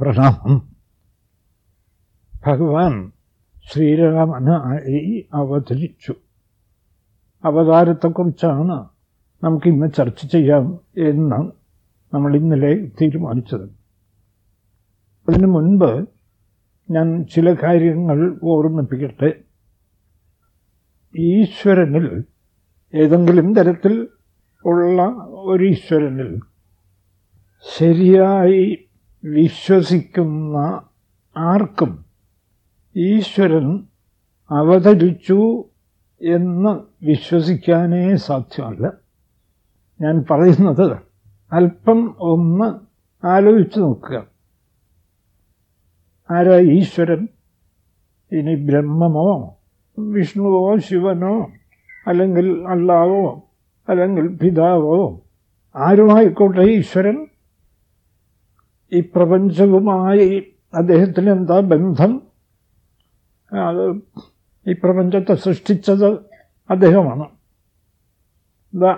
പ്രണാമം. ഭഗവാൻ ശ്രീരാമനായി അവതരിച്ചു. അവതാരത്തെക്കുറിച്ചാണ് നമുക്കിന്ന് ചർച്ച ചെയ്യാം എന്ന് നമ്മൾ ഇന്നലെ തീരുമാനിച്ചത്. അതിനു മുൻപ് ഞാൻ ചില കാര്യങ്ങൾ ഓർമ്മിപ്പിക്കട്ടെ. ഈശ്വരനിൽ ഏതെങ്കിലും തരത്തിൽ ഉള്ള ഒരു ഈശ്വരനിൽ ശരിയായി വിശ്വസിക്കുന്ന ആർക്കും ഈശ്വരൻ അവതരിച്ചു എന്ന് വിശ്വസിക്കാനേ സാധ്യമല്ല. ഞാൻ പറയുന്നത് അല്പം ഒന്ന് ആലോചിച്ചു നോക്കുക. ആരാ ഈശ്വരൻ? ഇനി ബ്രഹ്മമോ വിഷ്ണുവോ ശിവനോ അല്ലെങ്കിൽ അള്ളാവോ അല്ലെങ്കിൽ പിതാവോ? ആരുമായിക്കോട്ടെ ഈശ്വരൻ? ഈ പ്രപഞ്ചവുമായി അദ്ദേഹത്തിന് എന്താ ബന്ധം അത് ഈ പ്രപഞ്ചത്തെ സൃഷ്ടിച്ചത് അദ്ദേഹമാണ്.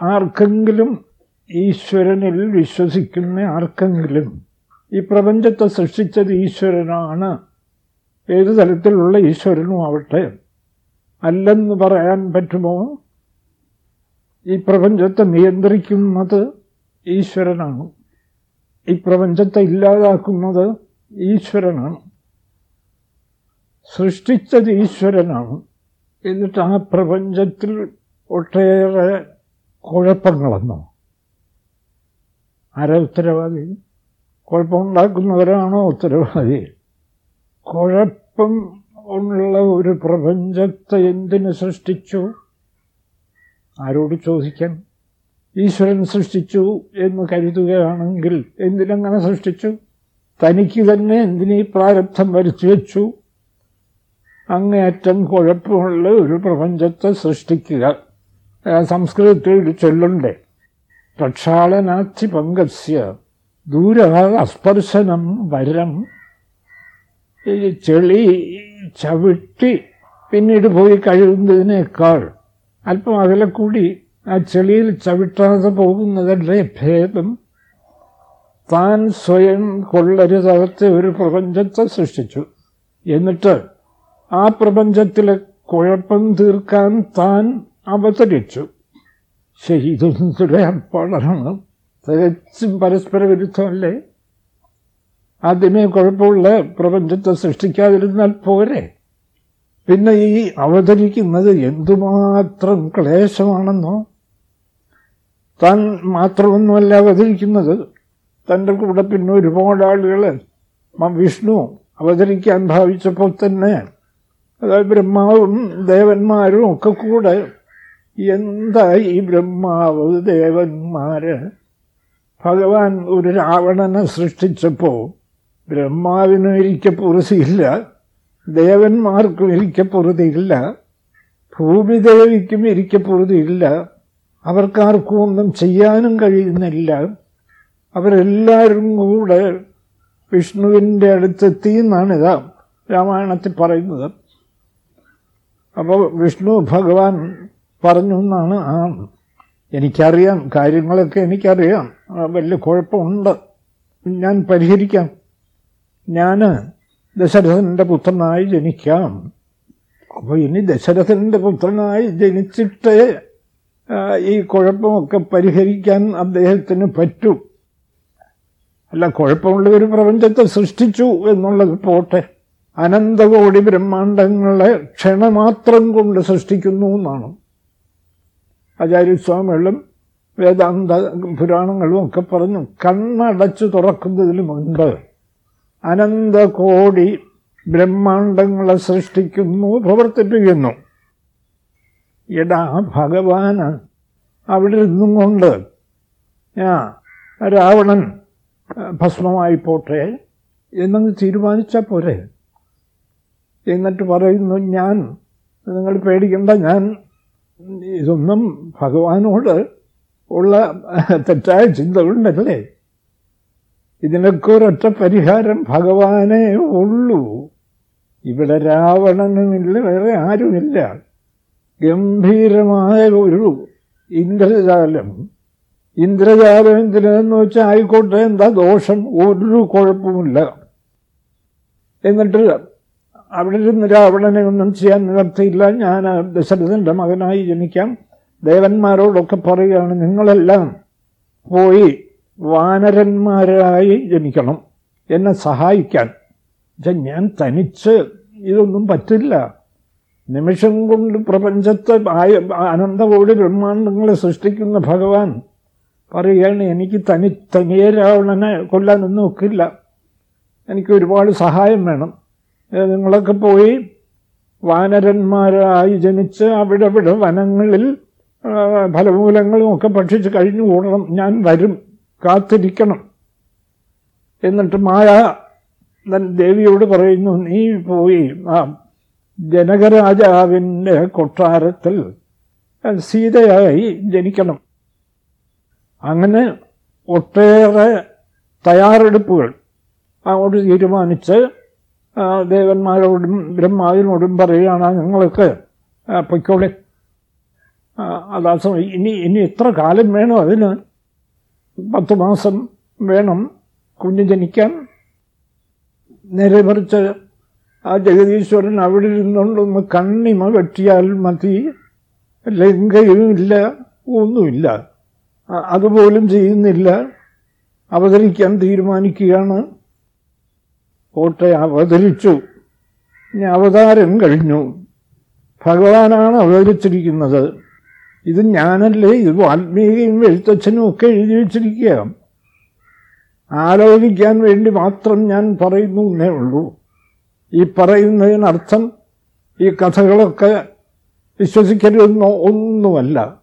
ആർക്കെങ്കിലും ഈശ്വരനിൽ വിശ്വസിക്കുന്ന ആർക്കെങ്കിലും ഈ പ്രപഞ്ചത്തെ സൃഷ്ടിച്ചത് ഈശ്വരനാണ്. ഏത് തരത്തിലുള്ള ഈശ്വരനും ആവട്ടെ. അല്ലെന്ന് പറയാൻ പറ്റുമോ? ഈ പ്രപഞ്ചത്തെ നിയന്ത്രിക്കുന്നത് ഈശ്വരനാണ്. ഈ പ്രപഞ്ചത്തെ ഇല്ലാതാക്കുന്നത് ഈശ്വരനാണ്. സൃഷ്ടിച്ചത് ഈശ്വരനാണ്. എന്നിട്ട് ആ പ്രപഞ്ചത്തിൽ ഒട്ടേറെ കുഴപ്പങ്ങളെന്നോ? ആരാ ഉത്തരവാദി? കുഴപ്പമുണ്ടാക്കുന്നവരാണോ ഉത്തരവാദി? കുഴപ്പം ഉള്ള ഒരു പ്രപഞ്ചത്തെ എന്തിനു സൃഷ്ടിച്ചു? ആരോട് ചോദിക്കാൻ? ഈശ്വരൻ സൃഷ്ടിച്ചു എന്ന് കരുതുകയാണെങ്കിൽ എന്തിനങ്ങനെ സൃഷ്ടിച്ചു? തനിക്ക് തന്നെ എന്തിനീ പ്രാരബ്ധം വരുത്തി വെച്ചു? അങ്ങേയറ്റം കുഴപ്പമുള്ള ഒരു പ്രപഞ്ചത്തെ സൃഷ്ടിക്കുക. സംസ്കൃതത്തിൽ ചൊല്ലുണ്ടേ പ്രക്ഷാളനാച്ചി പങ്കസ്യ ദൂര അസ്പർശനം വരം. ഈ ചെളി ചവിട്ടി പിന്നീട് പോയി കഴിയുന്നതിനേക്കാൾ അല്പം അകലെ കൂടി ആ ചെളിയിൽ ചവിട്ടാതെ പോകുന്നതല്ലേ ഭേദം? താൻ സ്വയം കൊള്ളരുതകത്തെ ഒരു പ്രപഞ്ചത്തെ സൃഷ്ടിച്ചു. എന്നിട്ട് ആ പ്രപഞ്ചത്തിലെ കുഴപ്പം തീർക്കാൻ താൻ അവതരിച്ചു. ശരി ഇതൊന്നും തുടരാൻ പാടാണ് തികച്ചും പരസ്പര വിരുദ്ധമല്ലേ ആദ്യമേ കുഴപ്പമുള്ള പ്രപഞ്ചത്തെ സൃഷ്ടിക്കാതിരുന്നാൽ പോരെ? പിന്നെ ഈ അവതരിക്കുന്നത് എന്തുമാത്രം ക്ലേശമാണെന്നോ? താൻ മാത്രമൊന്നുമല്ല അവതരിക്കുന്നത്. തന്റെ കൂടെ പിന്നെ ഒരുപാട് ആളുകൾ വിഷ്ണു അവതരിക്കാൻ ഭാവിച്ചപ്പോൾ തന്നെ അതായത് ബ്രഹ്മാവും ദേവന്മാരും ഒക്കെ കൂടെ എന്താ ഈ ബ്രഹ്മാവ് ദേവന്മാര്? ഭഗവാൻ ഒരു രാവണനെ സൃഷ്ടിച്ചപ്പോൾ ബ്രഹ്മാവിനും ഇരിക്കപ്പുറതിയില്ല ദേവന്മാർക്കും ഇരിക്കപ്പുറതിയില്ല ഭൂമിദേവിക്കും ഇരിക്കപ്പുറതിയില്ല അവർക്കാർക്കും ഒന്നും ചെയ്യാനും കഴിയുന്നില്ല. അവരെല്ലാവരും കൂടെ വിഷ്ണുവിന്റെ അടുത്തെത്തി എന്നാണ് ഇതാ രാമായണത്തിൽ പറയുന്നത്. അപ്പോൾ വിഷ്ണു ഭഗവാൻ പറഞ്ഞു എന്നാണ് ആ എനിക്കറിയാം കാര്യങ്ങളൊക്കെ എനിക്കറിയാം. വലിയ കുഴപ്പമുണ്ട്. ഞാൻ പരിഹരിക്കാം. ഞാൻ ദശരഥന്റെ പുത്രനായി ജനിക്കാം. അപ്പോൾ ഇനി ദശരഥന്റെ പുത്രനായി ജനിച്ചിട്ട് ഈ കുഴപ്പമൊക്കെ പരിഹരിക്കാൻ അദ്ദേഹത്തിന് പറ്റും. അല്ല കുഴപ്പമുള്ള ഒരു പ്രപഞ്ചത്തെ സൃഷ്ടിച്ചു എന്നുള്ളത് പോട്ടെ. അനന്തകോടി ബ്രഹ്മാണ്ടങ്ങളെ ക്ഷണമാത്രം കൊണ്ട് സൃഷ്ടിക്കുന്നു എന്നാണ്. ആചാര്യസ്വാമികളും വേദാന്ത പുരാണങ്ങളും ഒക്കെ പറഞ്ഞു കണ്ണടച്ചു തുറക്കുന്നതിന് മുൻപ് അനന്തകോടി ബ്രഹ്മാണ്ടങ്ങളെ സൃഷ്ടിക്കുന്നു പ്രവർത്തിപ്പിക്കുന്നു. എടാ ഭഗവാന് അവിടെ നിന്നും കൊണ്ട് ആ രാവണൻ ഭസ്മമായി പോട്ടെ എന്നങ്ങ് തീരുമാനിച്ചാൽ പോരെ. എന്നിട്ട് പറയുന്നു ഞാൻ നിങ്ങൾ പേടിക്കണ്ട ഞാൻ ഇതൊന്നും ഭഗവാനോട് ഉള്ള തെറ്റായ ചിന്ത കൊണ്ടല്ലേ ഇതിനൊക്കെ ഒരൊറ്റ പരിഹാരം ഭഗവാനേ ഉള്ളൂ. ഇവിടെ രാവണനുമില്ല വേറെ ആരുമില്ല. ഗംഭീരമായ ഒരു ഇന്ദ്രജാലം. ഇന്ദ്രജാലം എന്തിനെന്ന് വെച്ചാൽ ആയിക്കോട്ടെ എന്താ ദോഷം? ഒരു കുഴപ്പമില്ല എന്നിട്ട് അവിടെ ഇരുന്ന് രാവണനെ ഒന്നും ചെയ്യാൻ നിവർത്തിയില്ല. ഞാൻ ദശരഥന്റെ മകനായി ജനിക്കാം. ദേവന്മാരോടൊക്കെ പറയുകയാണ് നിങ്ങളെല്ലാം പോയി വാനരന്മാരായി ജനിക്കണം. എന്നെ സഹായിക്കാൻ. ഞാൻ തനിച്ച് ഇതൊന്നും പറ്റില്ല. നിമിഷം കൊണ്ട് പ്രപഞ്ചത്തെ അനന്തകോടി ബ്രഹ്മാണ്ടങ്ങളെ സൃഷ്ടിക്കുന്ന ഭഗവാൻ പറയുകയാണ് എനിക്ക് തനി തനിയെ രാവണനെ കൊല്ലാനൊന്നും ഒക്കില്ല. എനിക്ക് ഒരുപാട് സഹായം വേണം. നിങ്ങളൊക്കെ പോയി വാനരന്മാരായി ജനിച്ച് അവിടെ ഇവിടെ വനങ്ങളിൽ ഫലമൂലങ്ങളും ഒക്കെ ഭക്ഷിച്ച് കഴിഞ്ഞു കൂടണം. ഞാൻ വരും. കാത്തിരിക്കണം. എന്നിട്ട് മായ ദേവിയോട് പറയുന്നു നീ പോയി ആ ജനകരാജാവിന്റെ കൊട്ടാരത്തിൽ സീതയായി ജനിക്കണം. അങ്ങനെ ഒട്ടേറെ തയ്യാറെടുപ്പുകൾ അങ്ങോട്ട് തീരുമാനിച്ച് ദേവന്മാരോടും ബ്രഹ്മാവിനോടും പറയുകയാണ് നിങ്ങളൊക്കെ പൊയ്ക്കോളെ. അതാ സമയം ഇനി ഇനി എത്ര കാലം വേണം അതിന്? പത്ത് മാസം വേണം കുഞ്ഞ് ജനിക്കാൻ. നേരെ മറിച്ച് ആ ജഗതീശ്വരൻ അവിടെ ഇരുന്നുകൊണ്ടൊന്ന് കണ്ണിമ വെട്ടിയാൽ മതി. ലങ്കയും ഇല്ല ഒന്നുമില്ല. അതുപോലും ചെയ്യുന്നില്ല. അവതരിക്കാൻ തീരുമാനിക്കുകയാണ്. കോട്ടെ അവതരിച്ചു. ഇനി അവതാരം കഴിഞ്ഞു. ഭഗവാനാണ് അവതരിച്ചിരിക്കുന്നത്. ഇത് ഞാനല്ലേ ഇത് വാൽമീകിയും എഴുത്തച്ഛനും ഒക്കെ എഴുതി വച്ചിരിക്കുക ആലോചിക്കാൻ വേണ്ടി മാത്രം ഞാൻ പറയുന്നു എന്നേ ഉള്ളൂ. ഈ പറയുന്നതിനർത്ഥം ഈ കഥകളൊക്കെ വിശ്വസിക്കരുതെന്നോ ഒന്നുമല്ല.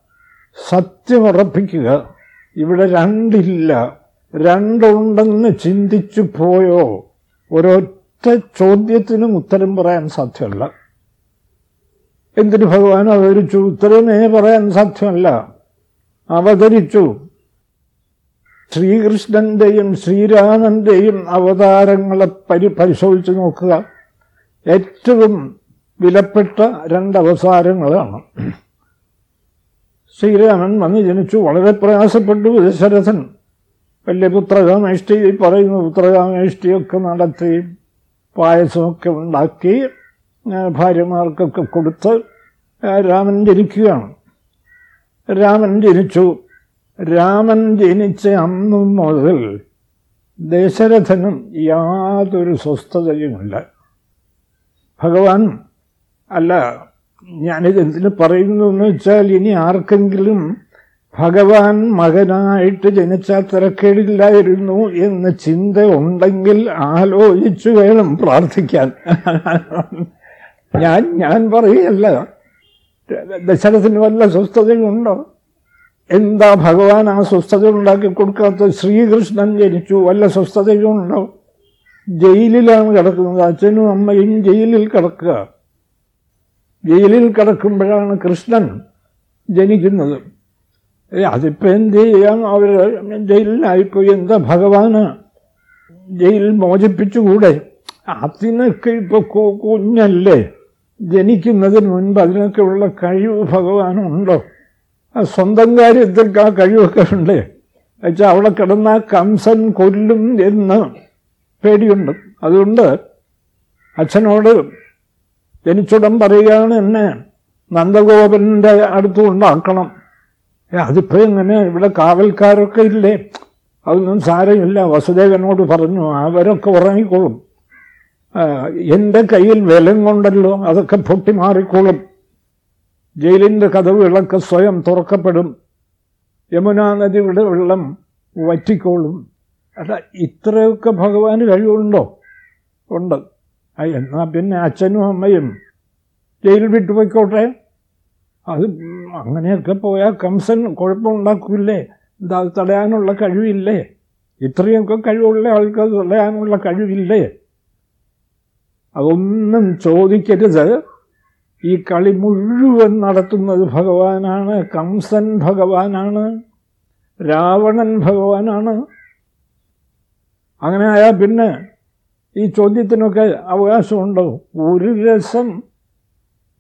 സത്യമുറപ്പിക്കുക ഇവിടെ രണ്ടില്ല. രണ്ടുണ്ടെന്ന് ചിന്തിച്ചു പോയോ? ഒരൊറ്റ ചോദ്യത്തിനും ഉത്തരം പറയാൻ സാധ്യമല്ല. എന്തിന് ഭഗവാൻ അവതരിച്ചു? ഉത്തരമേ പറയാൻ സാധ്യമല്ല. അവതരിച്ചു. ശ്രീകൃഷ്ണന്റെയും ശ്രീരാമന്റെയും അവതാരങ്ങളെ പരി പരിശോധിച്ച് നോക്കുക. ഏറ്റവും വിലപ്പെട്ട രണ്ടവസാരങ്ങളാണ്. ശ്രീരാമൻ വന്ന് ജനിച്ചു വളരെ പ്രയാസപ്പെട്ടു. ദശരഥൻ വലിയ പുത്രകാമേഷ്ടി പറയുന്ന പുത്രകാമേഷ്ടിയൊക്കെ നടത്തി പായസമൊക്കെ ഉണ്ടാക്കി ഭാര്യമാർക്കൊക്കെ കൊടുത്ത് രാമൻ ജനിക്കുകയാണ്. രാമൻ ജനിച്ചു. രാമൻ ജനിച്ച അന്നു മുതൽ ദശരഥനും യാതൊരു സ്വസ്ഥതയുമില്ല. ഭഗവാൻ അല്ല ഞാനിത് എന്തിനു പറയുന്നു എന്ന് വെച്ചാൽ ഇനി ആർക്കെങ്കിലും ഭഗവാൻ മകനായിട്ട് ജനിച്ചാൽ തിരക്കേടില്ലായിരുന്നു എന്ന ചിന്ത ഉണ്ടെങ്കിൽ ആലോചിച്ചു വേണം പ്രാർത്ഥിക്കാൻ. ഞാൻ ഞാൻ പറയുകയല്ല ദശരഥന് വല്ല സ്വസ്ഥതയുണ്ടോ? എന്താ ഭഗവാൻ ആ സ്വസ്ഥത ഉണ്ടാക്കി കൊടുക്കാത്ത ശ്രീകൃഷ്ണൻ ജനിച്ചു വല്ല സ്വസ്ഥതയുണ്ടോ? ജയിലിലാണ് കിടക്കുന്നത്. അച്ഛനും അമ്മയും ജയിലിൽ കിടക്കുക. ജയിലിൽ കിടക്കുമ്പോഴാണ് കൃഷ്ണൻ ജനിക്കുന്നത്. അതിപ്പോൾ എന്ത് ചെയ്യാം? അവർ ജയിലിലായിപ്പോയി എന്താ ഭഗവാന്? ജയിലിൽ മോചിപ്പിച്ചുകൂടെ? അതിനൊക്കെ ഇപ്പോൾ കുഞ്ഞല്ലേ? ജനിക്കുന്നതിന് മുൻപ് അതിനൊക്കെ ഉള്ള കഴിവ് ഭഗവാനുണ്ടോ? സ്വന്തം കാര്യത്തിൽ ആ കഴിവൊക്കെ ഉണ്ട്. വെച്ചാൽ അവിടെ കിടന്ന കംസൻ കൊല്ലും എന്ന്. പേടിയുണ്ട്. അതുകൊണ്ട് അച്ഛനോട് ജനിച്ചുടൻ പറയുകയാണ് എന്നെ നന്ദഗോപന്റെ അടുത്ത് കൊണ്ടാക്കണം. അതിപ്പോൾ ഇങ്ങനെ ഇവിടെ കാവൽക്കാരൊക്കെ ഇല്ലേ? അതൊന്നും സാരമില്ല. വസുദേവനോട് പറഞ്ഞു അവരൊക്കെ ഉറങ്ങിക്കോളും. എന്റെ കയ്യിൽ വിലം കൊണ്ടല്ലോ അതൊക്കെ പൊട്ടി മാറിക്കോളും ജയിലിന്റെ കഥവുകളൊക്കെ സ്വയം തുറക്കപ്പെടും. യമുനാ നദിയുടെ വെള്ളം വറ്റിക്കോളും. അല്ല ഇത്രയൊക്കെ ഭഗവാന് കഴിവുണ്ടോ? ഉണ്ട്. എന്നാൽ പിന്നെ അച്ഛനും അമ്മയും ജയിലിൽ വിട്ടുപോയിക്കോട്ടെ? അത് അങ്ങനെയൊക്കെ പോയാൽ കംസൻ കുഴപ്പമുണ്ടാക്കില്ലേ? എന്താ തടയാനുള്ള കഴിവില്ലേ? ഇത്രയൊക്കെ കഴിവുള്ള ആൾക്ക് തടയാനുള്ള കഴിവില്ലേ? അതൊന്നും ചോദിക്കരുത്. ഈ കളി മുഴുവൻ നടത്തുന്നത് ഭഗവാനാണ് കംസൻ ഭഗവാനാണ് രാവണൻ ഭഗവാനാണ്. അങ്ങനെ ആയാൽ പിന്നെ ഈ ചോദ്യത്തിനൊക്കെ അവകാശമുണ്ടോ? ഒരു രസം.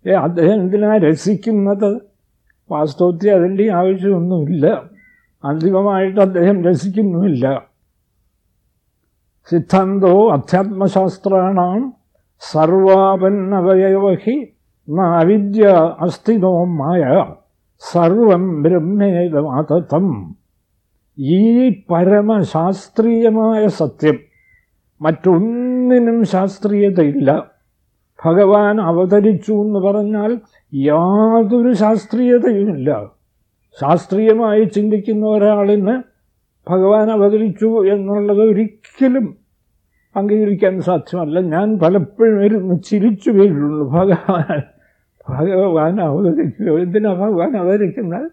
ഏ അദ്ദേഹം എന്തിനാ രസിക്കുന്നത്? വാസ്തവത്തിൽ അതിന്റെ ആവശ്യമൊന്നുമില്ല. അന്തിമമായിട്ട് അദ്ദേഹം രസിക്കുന്നുമില്ല. സിദ്ധാന്തോ അധ്യാത്മശാസ്ത്രാണാം സർവാപന്നവയവഹി നാവിദ്യ അസ്ഥിതോ മായ സർവം ബ്രഹ്മേതമാതം ഈ പരമശാസ്ത്രീയമായ സത്യം മറ്റൊന്നിനും ശാസ്ത്രീയതയില്ല. ഭഗവാൻ അവതരിച്ചു എന്ന് പറഞ്ഞാൽ യാതൊരു ശാസ്ത്രീയതയുമില്ല. ശാസ്ത്രീയമായി ചിന്തിക്കുന്ന ഒരാളിന് ഭഗവാൻ അവതരിച്ചു എന്നുള്ളത് ഒരിക്കലും അംഗീകരിക്കാൻ സാധ്യമല്ല. ഞാൻ പലപ്പോഴും ഇരുന്ന് ചിരിച്ചു വീഴുള്ളൂ ഭഗവാൻ ഭഗവാൻ അവതരിക്കുക എന്തിനാണ് ഭഗവാൻ അവതരിക്കുന്നത്?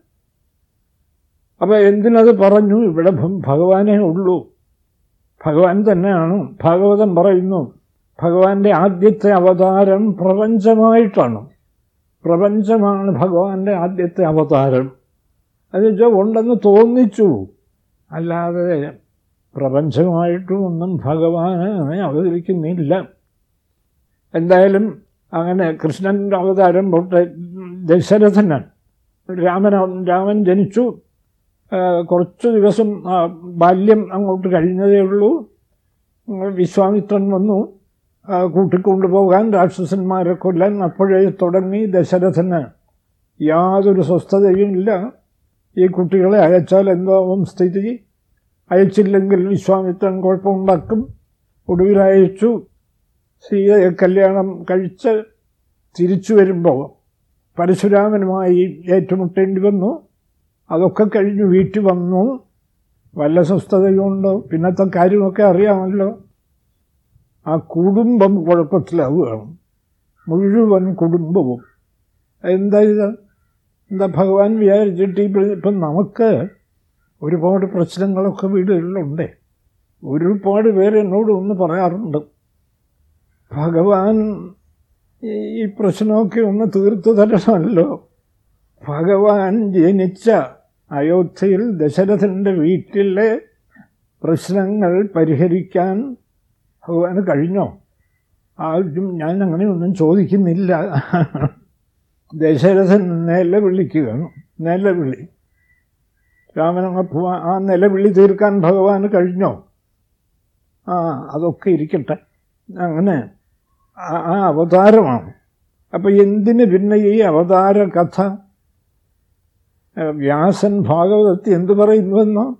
അപ്പം എന്തിനത് പറഞ്ഞു? ഇവിടെ ഭഗവാനേ ഉള്ളൂ. ഭഗവാൻ തന്നെയാണ്. ഭാഗവതം പറയുന്നു. ഭഗവാന്റെ ആദ്യത്തെ അവതാരം പ്രപഞ്ചമായിട്ടാണ്. പ്രപഞ്ചമാണ് ഭഗവാന്റെ ആദ്യത്തെ അവതാരം. എന്നുവെച്ചാൽ വെച്ചാൽ ഉണ്ടെന്ന് തോന്നിച്ചു. അല്ലാതെ പ്രപഞ്ചമായിട്ടുമൊന്നും ഭഗവാനെ അവതരിക്കുന്നില്ല. എന്തായാലും അങ്ങനെ കൃഷ്ണന്റെ അവതാരം പൊട്ടെ. ദശരഥനാണ് രാമൻ രാമൻ ജനിച്ചു. കുറച്ച് ദിവസം ബാല്യം അങ്ങോട്ട് കഴിഞ്ഞതേ ഉള്ളൂ. വിശ്വാമിത്രൻ വന്നു. കൂട്ടിക്കൊണ്ടുപോകാൻ രാക്ഷസന്മാരെ കൊല്ലാൻ. അപ്പോഴേ തുടങ്ങി ദശരഥന്. യാതൊരു സ്വസ്ഥതയും ഇല്ല. ഈ കുട്ടികളെ അയച്ചാൽ എന്താവും സ്ഥിതി. അയച്ചില്ലെങ്കിൽ വിശ്വാമിത്രൻ കുഴപ്പമുണ്ടാക്കും. ഒടുവിൽ അയച്ചു. സീതയെ കല്യാണം കഴിച്ച് തിരിച്ചു വരുമ്പോൾ പരശുരാമനുമായി ഏറ്റുമുട്ടേണ്ടി വന്നു. അതൊക്കെ കഴിഞ്ഞ് വീട്ടിൽ വന്നു. വല്ല സ്വസ്ഥതയുണ്ടോ? പിന്നത്തെ കാര്യമൊക്കെ അറിയാമല്ലോ. ആ കുടുംബം കുഴപ്പത്തിലാവുകയാണ്. മുഴുവൻ കുടുംബവും. എന്താ ഇത്? എന്താ ഭഗവാൻ വിചാരിച്ചിട്ട് ഇപ്പം നമുക്ക് ഒരുപാട് പ്രശ്നങ്ങളൊക്കെ വീടുകളിലുണ്ട്. ഒരുപാട് പേര് എന്നോട് ഒന്ന് പറയാറുണ്ട്. ഭഗവാൻ ഈ പ്രശ്നമൊക്കെ ഒന്ന് തീർത്തു തരണമല്ലോ. ഭഗവാൻ ജനിച്ച അയോധ്യയിൽ ദശരഥന്റെ വീട്ടിലെ പ്രശ്നങ്ങൾ പരിഹരിക്കാൻ ഭഗവാന് കഴിഞ്ഞോ? ആരും ഞാൻ അങ്ങനെയൊന്നും ചോദിക്കുന്നില്ല. ദശരഥൻ നിലവിളിക്കുക നിലവിളി. രാമനങ്ങ ആ നിലവിളി തീർക്കാൻ ഭഗവാന് കഴിഞ്ഞോ? ആ അതൊക്കെ ഇരിക്കട്ടെ. അങ്ങനെ ആ അവതാരമാണ്. അപ്പം എന്തിന് പിന്നെ ഈ അവതാര കഥ വ്യാസൻ ഭാഗവതത്തിൽ എന്തു പറയുന്നുവെന്നോ?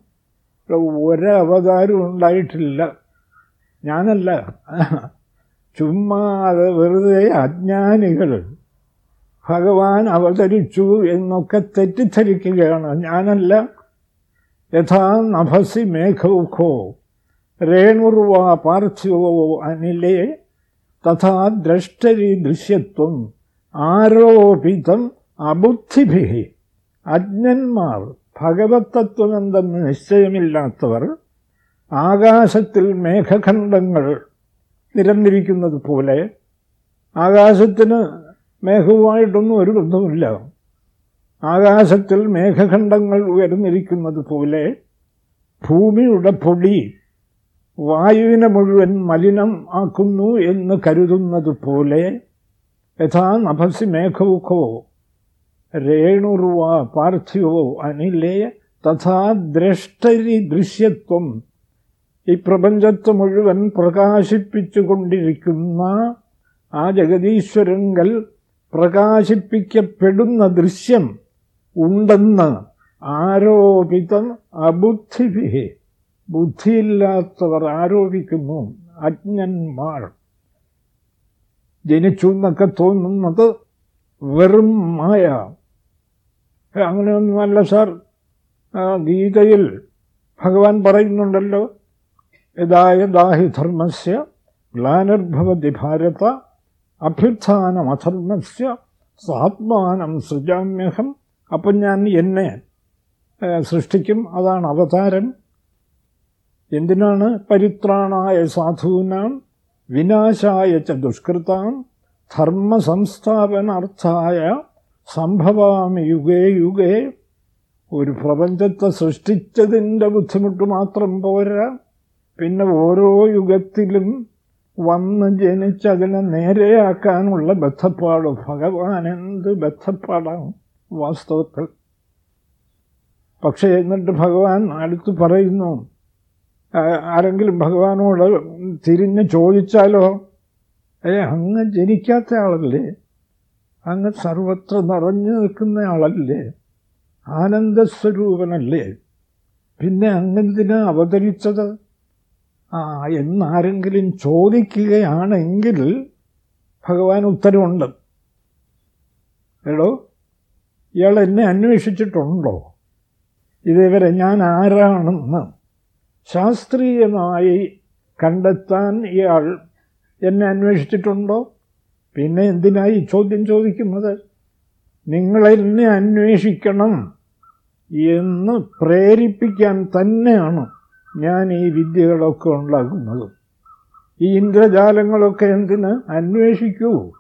ഒരവതാരം ഉണ്ടായിട്ടില്ല. ഞാനല്ല. ചുമ്മാതെ വെറുതെ അജ്ഞാനികൾ ഭഗവാൻ അവതരിച്ചു എന്നൊക്കെ തെറ്റിദ്ധരിക്കുകയാണ്. ഞാനല്ല. യഥാ നഭസി മേഘൗഖോ രേണുർവാ പാർത്ഥിവോ അനിലേ തഥാ ദ്രഷ്ടരി ദൃശ്യത്വം ആരോപിതം അബുദ്ധിഭി. അജ്ഞന്മാർ ഭഗവത്തത്വമെന്തെന്ന് നിശ്ചയമില്ലാത്തവർ ആകാശത്തിൽ മേഘഖണ്ഡങ്ങൾ നിരന്നിരിക്കുന്നത് പോലെ ആകാശത്തിന് മേഘവുമായിട്ടൊന്നും ഒരു ബന്ധമില്ല ആകാശത്തിൽ മേഘഖണ്ഡങ്ങൾ ഉയർന്നിരിക്കുന്നത് പോലെ ഭൂമിയുടെ പൊടി വായുവിനെ മുഴുവൻ മലിനം ആക്കുന്നു എന്ന് കരുതുന്നത് പോലെ യഥാ നഭസി മേഘവുഖോ രേണുർവ പാർത്ഥിവോ അനിലേ തഥാ ദ്രഷ്ടരി ദൃശ്യത്വം. ഈ പ്രപഞ്ചത്തെ മുഴുവൻ പ്രകാശിപ്പിച്ചുകൊണ്ടിരിക്കുന്ന ആ ജഗതീശ്വരങ്കൽ പ്രകാശിപ്പിക്കപ്പെടുന്ന ദൃശ്യം ഉണ്ടെന്ന് ആരോപിതം അബുദ്ധിഭി. ബുദ്ധിയില്ലാത്തവർ ആരോപിക്കുന്നു അജ്ഞന്മാർ. ജനിച്ചു എന്നൊക്കെ തോന്നുന്നത് വെറും മായ അങ്ങനെയൊന്നുമല്ല സാർ. ഗീതയിൽ ഭഗവാൻ പറയുന്നുണ്ടല്ലോ. യഥായ ദാഹി ധർമ്മസ്യ ഗ്ലാനിർഭവതി ഭാരത അഭ്യുത്ഥാനമധർമ്മസ്യ സാത്മാനം സൃജാമ്യഹം. അപ്പം ഞാൻ എന്നെ സൃഷ്ടിക്കും. അതാണ് അവതാരം. എന്തിനാണ് പരിത്രാണായ സാധൂനാം വിനാശായ ച ദുഷ്കൃതാം ധർമ്മസംസ്ഥാപനാർത്ഥായ സംഭവാമി യുഗേ യുഗേ. ഒരു പ്രപഞ്ചത്തെ സൃഷ്ടിച്ചതിന്റെ ബുദ്ധിമുട്ട് മാത്രം പോരാ. പിന്നെ ഓരോ യുഗത്തിലും വന്ന് ജനിച്ച് അതിനെ നേരെയാക്കാനുള്ള ബദ്ധപ്പാട് ഭഗവാൻ എന്ത് ബദ്ധപ്പാടാണ് വാസ്തവത്തിൽ. പക്ഷേ എന്നിട്ട് ഭഗവാൻ അടുത്ത് പറയുന്നു ആരെങ്കിലും ഭഗവാനോട് തിരിഞ്ഞ് ചോദിച്ചാലോ? ഏ അങ്ങ് ജനിക്കാത്ത ആളല്ലേ? അങ്ങ് സർവത്ര നിറഞ്ഞു നിൽക്കുന്ന ആളല്ലേ ആനന്ദസ്വരൂപനല്ലേ? പിന്നെ അങ്ങെന്തിനാ അവതരിച്ചത്? ആ എന്നാരെങ്കിലും ചോദിക്കുകയാണെങ്കിൽ ഭഗവാൻ ഉത്തരവുണ്ട്. എടോ ഇയാൾ എന്നെ അന്വേഷിച്ചിട്ടുണ്ടോ? ഇതേവരെ ഞാൻ ആരാണെന്ന് ശാസ്ത്രീയമായി കണ്ടെത്താൻ ഇയാൾ എന്നെ അന്വേഷിച്ചിട്ടുണ്ടോ? പിന്നെ എന്തിനായി ചോദ്യം ചോദിക്കുന്നത്? നിങ്ങളെന്നെ അന്വേഷിക്കണം എന്ന് പ്രേരിപ്പിക്കാൻ തന്നെയാണ് ഞാൻ ഈ വിദ്യകളൊക്കെ ഉണ്ടാക്കുന്നത്. ഈ ഇന്ദ്രജാലങ്ങളൊക്കെ എന്തിന്? അന്വേഷിക്കൂ.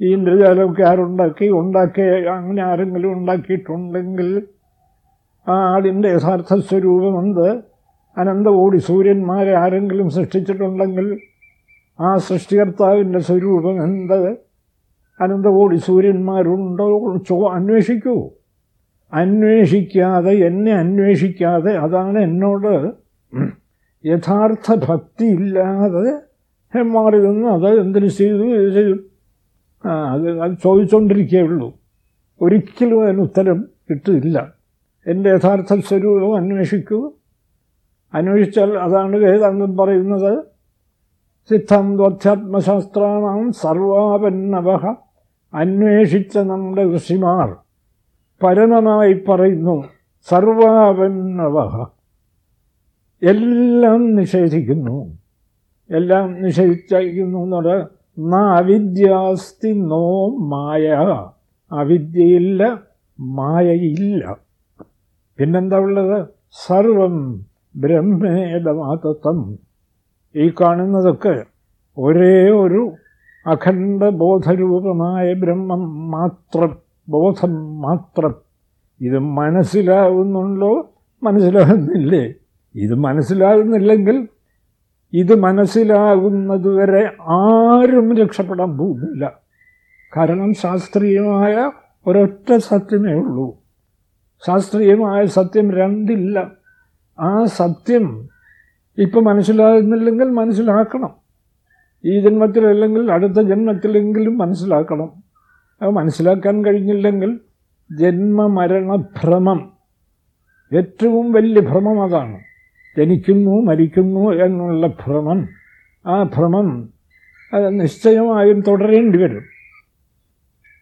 ഈ ഇന്ദ്രജാലമൊക്കെ ആരുണ്ടാക്കി? ഉണ്ടാക്കിയ അങ്ങനെ ആരെങ്കിലും ഉണ്ടാക്കിയിട്ടുണ്ടെങ്കിൽ ആ ആളിന്റെ യഥാർത്ഥ സ്വരൂപമെന്ത്? അനന്തകോടി സൂര്യന്മാരെ ആരെങ്കിലും സൃഷ്ടിച്ചിട്ടുണ്ടെങ്കിൽ ആ സൃഷ്ടികർത്താവിന്റെ സ്വരൂപം എന്ത് അനന്തകോടി സൂര്യന്മാരുണ്ടോ? ചോ അന്വേഷിക്കൂ. അന്വേഷിക്കാതെ എന്നെ അന്വേഷിക്കാതെ അതാണ് എന്നോട് യഥാർത്ഥ ഭക്തി ഇല്ലാതെ മാറി നിന്ന് അത് എന്തിനു ചെയ്തു? ചെയ്തു അത് അത് ചോദിച്ചുകൊണ്ടിരിക്കുകയുള്ളൂ ഒരിക്കലും അതിന് ഉത്തരം കിട്ടില്ല എന്റെ യഥാർത്ഥ സ്വരൂപം അന്വേഷിക്കൂ. അന്വേഷിച്ചാൽ അതാണ് വേദാന്തം പറയുന്നത്. സിദ്ധാന്തോധ്യാത്മശാസ്ത്രാണാം സർവാപന്നവ. അന്വേഷിച്ച നമ്മുടെ ഋഷിമാർ പരമമായി പറയുന്നു സർവാപന്നവ. എല്ലാം നിഷേധിക്കുന്നു. എല്ലാം നിഷേധിച്ചിരിക്കുന്നു എന്നത് ന അവിദ്യാസ്തി നോ മായ. അവിദ്യയില്ല മായയില്ല. പിന്നെന്താ ഉള്ളത്? സർവം ബ്രഹ്മേദമാതത്വം ഈ കാണുന്നതൊക്കെ ഒരേ ഒരു അഖണ്ഡ ബോധരൂപമായ ബ്രഹ്മം മാത്രം ബോധം മാത്രം. ഇത് മനസ്സിലാവുന്നുണ്ടോ? മനസ്സിലാകുന്നില്ലേ ഇത് മനസ്സിലാകുന്നില്ലെങ്കിൽ ഇത് മനസ്സിലാകുന്നതുവരെ ആരും രക്ഷപ്പെടാൻ പോകുന്നില്ല. കാരണം ശാസ്ത്രീയമായ ഒരൊറ്റ സത്യമേ ഉള്ളൂ. ശാസ്ത്രീയമായ സത്യം രണ്ടില്ല. ആ സത്യം ഇപ്പം മനസ്സിലാകുന്നില്ലെങ്കിൽ മനസ്സിലാക്കണം. ഈ ജന്മത്തിലല്ലെങ്കിൽ അടുത്ത ജന്മത്തിലെങ്കിലും മനസ്സിലാക്കണം. അത് മനസ്സിലാക്കാൻ കഴിഞ്ഞില്ലെങ്കിൽ ജന്മമരണഭ്രമം ഏറ്റവും വലിയ ഭ്രമം അതാണ്. ജനിക്കുന്നു മരിക്കുന്നു എന്നുള്ള ഭ്രമം. ആ ഭ്രമം അത് നിശ്ചയമായും തുടരേണ്ടി വരും.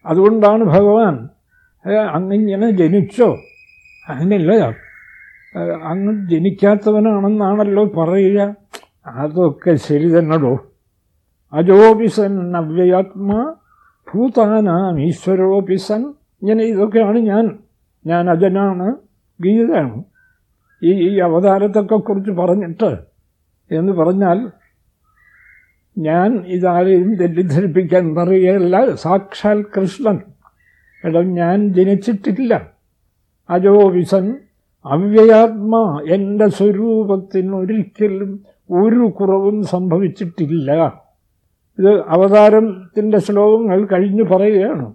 അതുകൊണ്ടാണ് ഭഗവാൻ അങ്ങിങ്ങനെ ജനിച്ചോ? അങ്ങനെയല്ല. അങ്ങ് ജനിക്കാത്തവനാണെന്നാണല്ലോ പറയുക. അതൊക്കെ ശരി തന്നെടോ. അജോപിസൻ അവ്യയാത്മാ ഭൂതാനാം ഈശ്വരോപിസൻ. ഇങ്ങനെ ഇതൊക്കെയാണ് ഞാൻ. ഞാൻ അജനാണ് ഗീതയാണ്. ഈ ഈ അവതാരത്തൊക്കെ കുറിച്ച് പറഞ്ഞിട്ട് എന്ന് പറഞ്ഞാൽ ഞാൻ ഇതാരെയും തെറ്റിദ്ധരിപ്പിക്കാൻ പറയുകയല്ല. സാക്ഷാൽ കൃഷ്ണൻ. എടം ഞാൻ ജനിച്ചിട്ടില്ല. അജോവിസൻ അവ്യയാത്മാ എന്റെ സ്വരൂപത്തിന് ഒരിക്കലും ഒരു കുറവും സംഭവിച്ചിട്ടില്ല. ഇത് അവതാരത്തിന്റെ ശ്ലോകങ്ങൾ കഴിഞ്ഞു പറയുകയാണ്.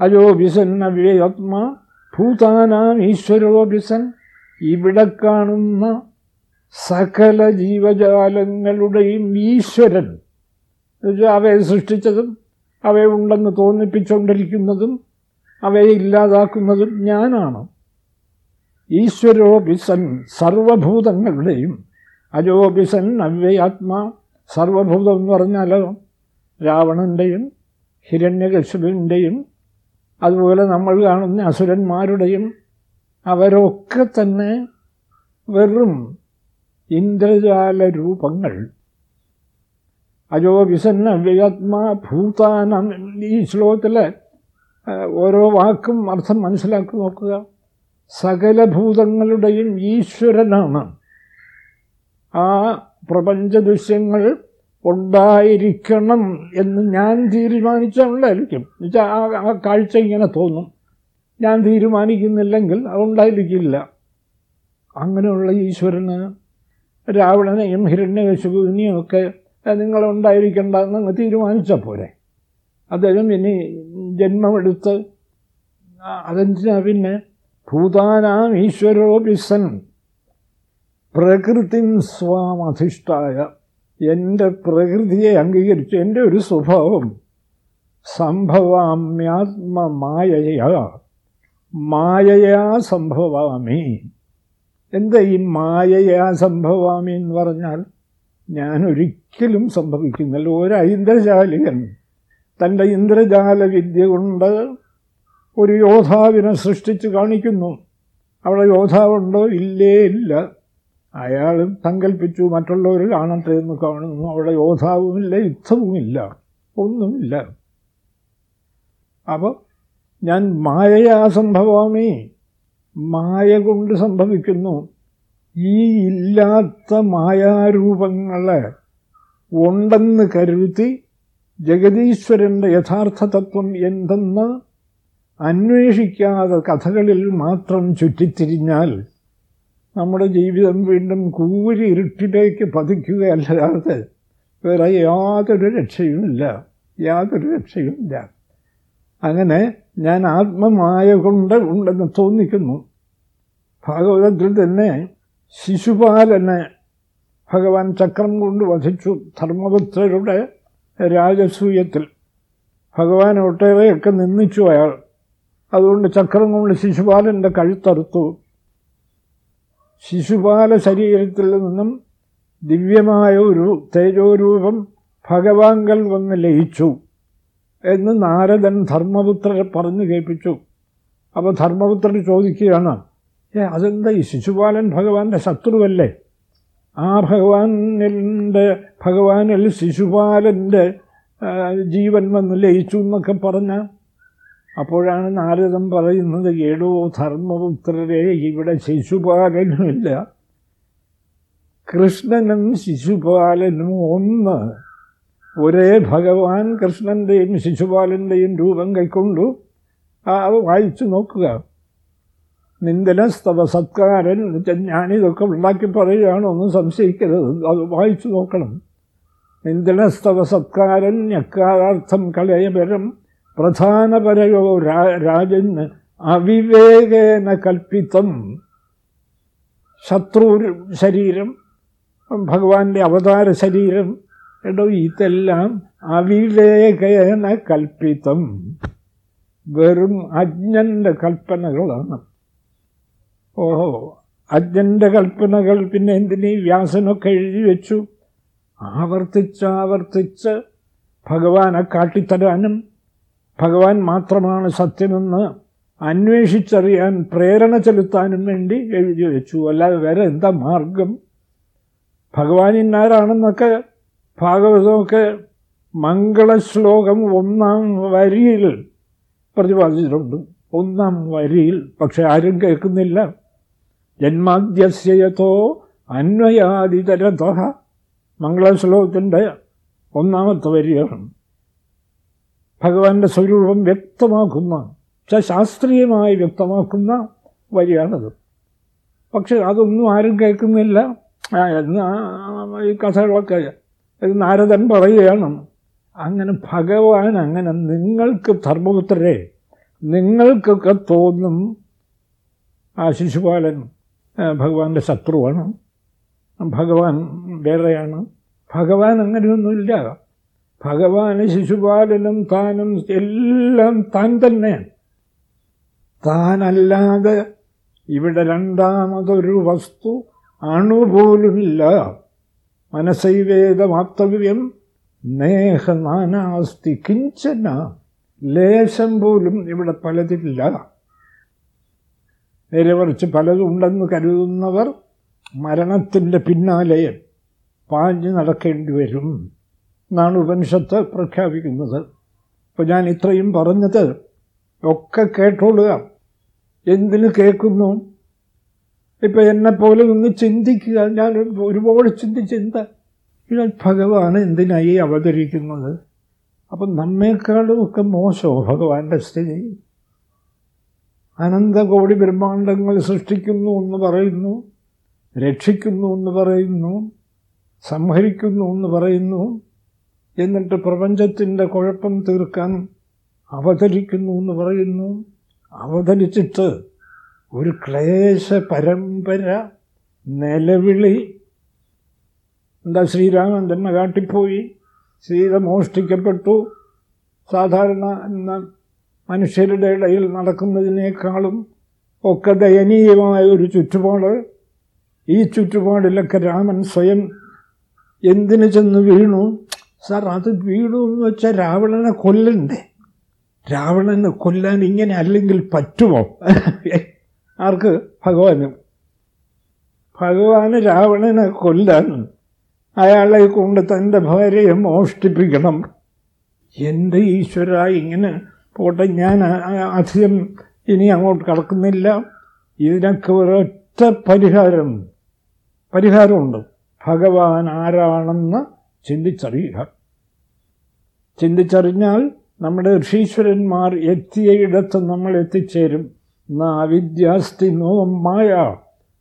അജോബിസൻ അവ്യയാത്മാ ഭൂതാനാം ഈശ്വരോബിസൻ ഇവിടെ കാണുന്ന സകല ജീവജാലങ്ങളുടെയും ഈശ്വരൻ. അവയെ സൃഷ്ടിച്ചതും അവയെ ഉണ്ടെന്ന് തോന്നിപ്പിച്ചുകൊണ്ടിരിക്കുന്നതും അവയെ ഇല്ലാതാക്കുന്നതും ഞാനാണ്. ഈശ്വരോപിസൻ സർവഭൂതങ്ങളുടെയും അജോപിസൻ അവ്യയാത്മാ സർവഭൂതം എന്ന് പറഞ്ഞാലോ രാവണന്റെയും ഹിരണ്യകശുവിന്റെയും അതുപോലെ നമ്മൾ കാണുന്ന അസുരന്മാരുടെയും അവരൊക്കെ തന്നെ വെറും ഇന്ദ്രജാല രൂപങ്ങൾ അജോപിസന്ന അവ്യയാത്മാ ഭൂതാനം ഈ ശ്ലോകത്തിലെ ഓരോ വാക്കും അർത്ഥം മനസ്സിലാക്കി നോക്കുക. സകല ഭൂതങ്ങളുടെയും ഈശ്വരനാണ്. ആ പ്രപഞ്ച ദൃശ്യങ്ങൾ ഉണ്ടായിരിക്കണം എന്ന് ഞാൻ തീരുമാനിച്ചുണ്ടായിരിക്കും എന്നുവെച്ചാൽ ആ ആ കാഴ്ച ഇങ്ങനെ തോന്നും. ഞാൻ തീരുമാനിക്കുന്നില്ലെങ്കിൽ അതുണ്ടായിരിക്കില്ല. അങ്ങനെയുള്ള ഈശ്വരന് രാവണനെയും ഹിരണ്യകശുവിനെയും ഒക്കെ നിങ്ങളുണ്ടായിരിക്കേണ്ടെന്ന് അങ്ങ് തീരുമാനിച്ചാൽ പോരെ. അദ്ദേഹം ഇനി ജന്മമെടുത്ത് അതെന്തിനാ പിന്നെ ഭൂതാനാം ഈശ്വരോപിസൻ. പ്രകൃതി സ്വാമധിഷ്ഠായ എന്റെ പ്രകൃതിയെ അംഗീകരിച്ച് എന്റെ ഒരു സ്വഭാവം. സംഭവാമ്യാത്മമായയാ. മായയാ സംഭവാമി. എന്താ ഈ മായയാ സംഭവാമി എന്ന് പറഞ്ഞാൽ? ഞാൻ ഒരിക്കലും സംഭവിക്കുന്നില്ല. ഒരു ഐന്ദ്രജാലികൻ. തന്റെ ഇന്ദ്രജാല വിദ്യ കൊണ്ട് ഒരു യോദ്ധാവിനെ സൃഷ്ടിച്ചു കാണിക്കുന്നു. അവിടെ യോദ്ധാവുണ്ടോ? ഇല്ലേ ഇല്ല. അയാൾ സങ്കല്പിച്ചു മറ്റുള്ളവരിൽ കാണട്ടെ എന്ന് കാണുന്നു. അവിടെ യോദ്ധാവുമില്ല യുദ്ധവുമില്ല ഒന്നുമില്ല. അപ്പോൾ ഞാൻ മായയാ സംഭവമേ. മായ കൊണ്ട് സംഭവിക്കുന്നു. ഈ ഇല്ലാത്ത മായാരൂപങ്ങളെ ഉണ്ടെന്ന് കരുതി ജഗതീശ്വരന്റെ യഥാർത്ഥ തത്വം എന്തെന്ന് അന്വേഷിക്കാതെ കഥകളിൽ മാത്രം ചുറ്റിത്തിരിഞ്ഞാൽ നമ്മുടെ ജീവിതം വീണ്ടും കൂരി ഇരുട്ടിലേക്ക് പതിക്കുകയല്ലാതെ വേറെ യാതൊരു രക്ഷയുമില്ല. യാതൊരു രക്ഷയുമില്ല. അങ്ങനെ ഞാൻ ആത്മമായ കൊണ്ട് ഉണ്ടെന്ന് തോന്നിക്കുന്നു. ഭാഗവതത്തിൽ തന്നെ ശിശുപാലനെ ഭഗവാൻ ചക്രം കൊണ്ട് വധിച്ചു ധർമ്മപുത്രരുടെ രാജസൂയത്തിൽ. ഭഗവാൻ ഒട്ടേറെയൊക്കെ നിന്ദിച്ചു അയാൾ. അതുകൊണ്ട് ചക്രം കൊണ്ട് ശിശുപാലന്റെ കഴുത്തറുത്തു. ശിശുപാല ശരീരത്തിൽ നിന്നും ദിവ്യമായ ഒരു തേജോരൂപം ഭഗവാങ്കൽ വന്ന് ലയിച്ചു എന്ന് നാരദൻ ധർമ്മപുത്രരെ പറഞ്ഞു കേൾപ്പിച്ചു. അപ്പോൾ ധർമ്മപുത്രർ ചോദിക്കുകയാണ് ഏ അതെന്താ ഈ ശിശുപാലൻ ഭഗവാന്റെ ശത്രുവല്ലേ? ആ ഭഗവാനിന്റെ ഭഗവാനിൽ ശിശുപാലന്റെ ജീവൻ വന്ന് ലയിച്ചു എന്നൊക്കെ പറഞ്ഞ അപ്പോഴാണ് നാരദം പറയുന്നത് ഏടോ ധർമ്മപുത്രരെ ഇവിടെ ശിശുപാലനുമില്ല. കൃഷ്ണനും ശിശുപാലനും ഒന്ന്. ഒരേ ഭഗവാൻ കൃഷ്ണന്റെയും ശിശുപാലന്റെയും രൂപം കൈക്കൊണ്ടു അത് വായിച്ചു നോക്കുക. നിന്ദനസ്തവ സത്കാരൻ ഞാനിതൊക്കെ ഉണ്ടാക്കി പറയുകയാണോ ഒന്നും സംശയിക്കരുത്. അത് വായിച്ചു നോക്കണം. നിന്ദനസ്തവ സത്കാരൻ ഞക്കാരാർത്ഥം കളയപരം പ്രധാനപരയോ രാജന് അവിവേകേന കൽപ്പിത്തം ശത്രു ശരീരം ഭഗവാന്റെ അവതാര ശരീരം എടോ ഇതെല്ലാം അവിവേകേന കൽപ്പിത്തം വെറും അജ്ഞന്റെ കൽപ്പനകളാണ്. ഓഹോ അജ്ഞന്റെ കൽപ്പനകൾ പിന്നെ എന്തിനീ? വ്യാസനൊക്കെ എഴുതി വെച്ചു. ആവർത്തിച്ചാവർത്തിച്ച് ഭഗവാനെ കാട്ടിത്തരാനും ഭഗവാൻ മാത്രമാണ് സത്യമെന്ന് അന്വേഷിച്ചറിയാൻ പ്രേരണ ചെലുത്താനും വേണ്ടി എഴുതി വെച്ചു. അല്ലാതെ വേറെ എന്താ മാർഗം? ഭഗവാൻ ഇന്നാരാണെന്നൊക്കെ ഭാഗവതമൊക്കെ മംഗളശ്ലോകം ഒന്നാം വരിയിൽ പ്രതിപാദിച്ചിട്ടുണ്ട്. ഒന്നാം വരിയിൽ. പക്ഷെ ആരും കേൾക്കുന്നില്ല. ജന്മാദ്യസ്യതോ അന്വയാതിതരത മംഗളശ്ലോകത്തിന്റെ ഒന്നാമത്തെ വരിയാണ്. ഭഗവാന്റെ സ്വരൂപം വ്യക്തമാക്കുന്ന ശാസ്ത്രീയമായി വ്യക്തമാക്കുന്ന വരിയാണത് പക്ഷെ അതൊന്നും ആരും കേൾക്കുന്നില്ല. ഈ കഥകളൊക്കെ ഇത് നാരദൻ പറയുകയാണ്. അങ്ങനെ ഭഗവാൻ അങ്ങനെ നിങ്ങൾക്ക് ധർമ്മപുത്രരെ നിങ്ങൾക്കൊക്കെ തോന്നും ആ ശിശുപാലൻ ഭഗവാന്റെ ശത്രുവാണ്. ഭഗവാൻ വേറെയാണ്. ഭഗവാൻ അങ്ങനെയൊന്നുമില്ല. ഭഗവാന് ശിശുപാലനും താനും എല്ലാം താൻ തന്നെയാണ്. താനല്ലാതെ ഇവിടെ രണ്ടാമതൊരു വസ്തു അണുപോലുമില്ല. മനസ്സൈവേദമാപ്തവ്യം നേഹ നാനാസ്തി കിഞ്ചന. ലേശം പോലും ഇവിടെ പലതില്ല. നേരെ മറിച്ച് പലതുണ്ടെന്ന് കരുതുന്നവർ മരണത്തിന്റെ പിന്നാലെ പാഞ്ഞു നടക്കേണ്ടി വരും. എന്നാണ് ഉപനിഷത്ത് പ്രഖ്യാപിക്കുന്നത്. അപ്പോൾ ഞാൻ ഇത്രയും പറഞ്ഞത് ഒക്കെ കേട്ടോളുക. എന്തിന് കേൾക്കുന്നു? ഇപ്പം എന്നെപ്പോലെ ഒന്ന് ചിന്തിക്കുക. ഞാൻ ഒരുപാട് ചിന്തിച്ചെന്താ ഇത് ഭഗവാൻ എന്തിനായി അവതരിക്കുന്നത്? അപ്പം നമ്മെക്കാളും ഒക്കെ മോശമോ ഭഗവാന്റെ സ്ഥിതി. അനന്തകോടി ബ്രഹ്മാണ്ടങ്ങൾ സൃഷ്ടിക്കുന്നു എന്ന് പറയുന്നു. രക്ഷിക്കുന്നു എന്ന് പറയുന്നു. സംഹരിക്കുന്നു എന്ന് പറയുന്നു. എന്നിട്ട് പ്രപഞ്ചത്തിന്റെ കുഴപ്പം തീർക്കാൻ അവതരിക്കുന്നു എന്ന് പറയുന്നു. അവതരിച്ചിട്ട് ഒരു ക്ലേശ പരമ്പര നിലവിളി. എന്താ ശ്രീരാമൻ തന്നെ കാട്ടിപ്പോയി. സീത മോഷ്ടിക്കപ്പെട്ടു. സാധാരണ മനുഷ്യരുടെ ഇടയിൽ നടക്കുന്നതിനേക്കാളും ഒക്കെ ദയനീയമായ ഒരു ചുറ്റുപാട്. ഈ ചുറ്റുപാടിലൊക്കെ രാമൻ സ്വയം എന്തിനു ചെന്ന് വീണു? സാർ അത് വീണു എന്ന് വെച്ചാൽ രാവണനെ കൊല്ലണ്ടേ രാവണനെ കൊല്ലാൻ ഇങ്ങനെ അല്ലെങ്കിൽ പറ്റുമോ? ആർക്ക്? ഭഗവാനും. ഭഗവാന് രാവണനെ കൊല്ലാൻ അയാളെ കൊണ്ട് തന്റെ ഭാര്യയെ മോഷ്ടിപ്പിക്കണം. എന്റെ ഈശ്വര ഇങ്ങനെ പോട്ടെ ഞാൻ അധികം ഇനി അങ്ങോട്ട് കടക്കുന്നില്ല. ഇതിനൊക്കെ ഒരൊറ്റ പരിഹാരം പരിഹാരമുണ്ട്. ഭഗവാൻ ആരാണെന്ന് ചിന്തിച്ചറിയുക. ചിന്തിച്ചറിഞ്ഞാൽ നമ്മുടെ ഋഷീശ്വരന്മാർ എത്തിയ ഇടത്ത് നമ്മൾ എത്തിച്ചേരും. എന്നാ അവിദ്യാസ്തി നോ മായ.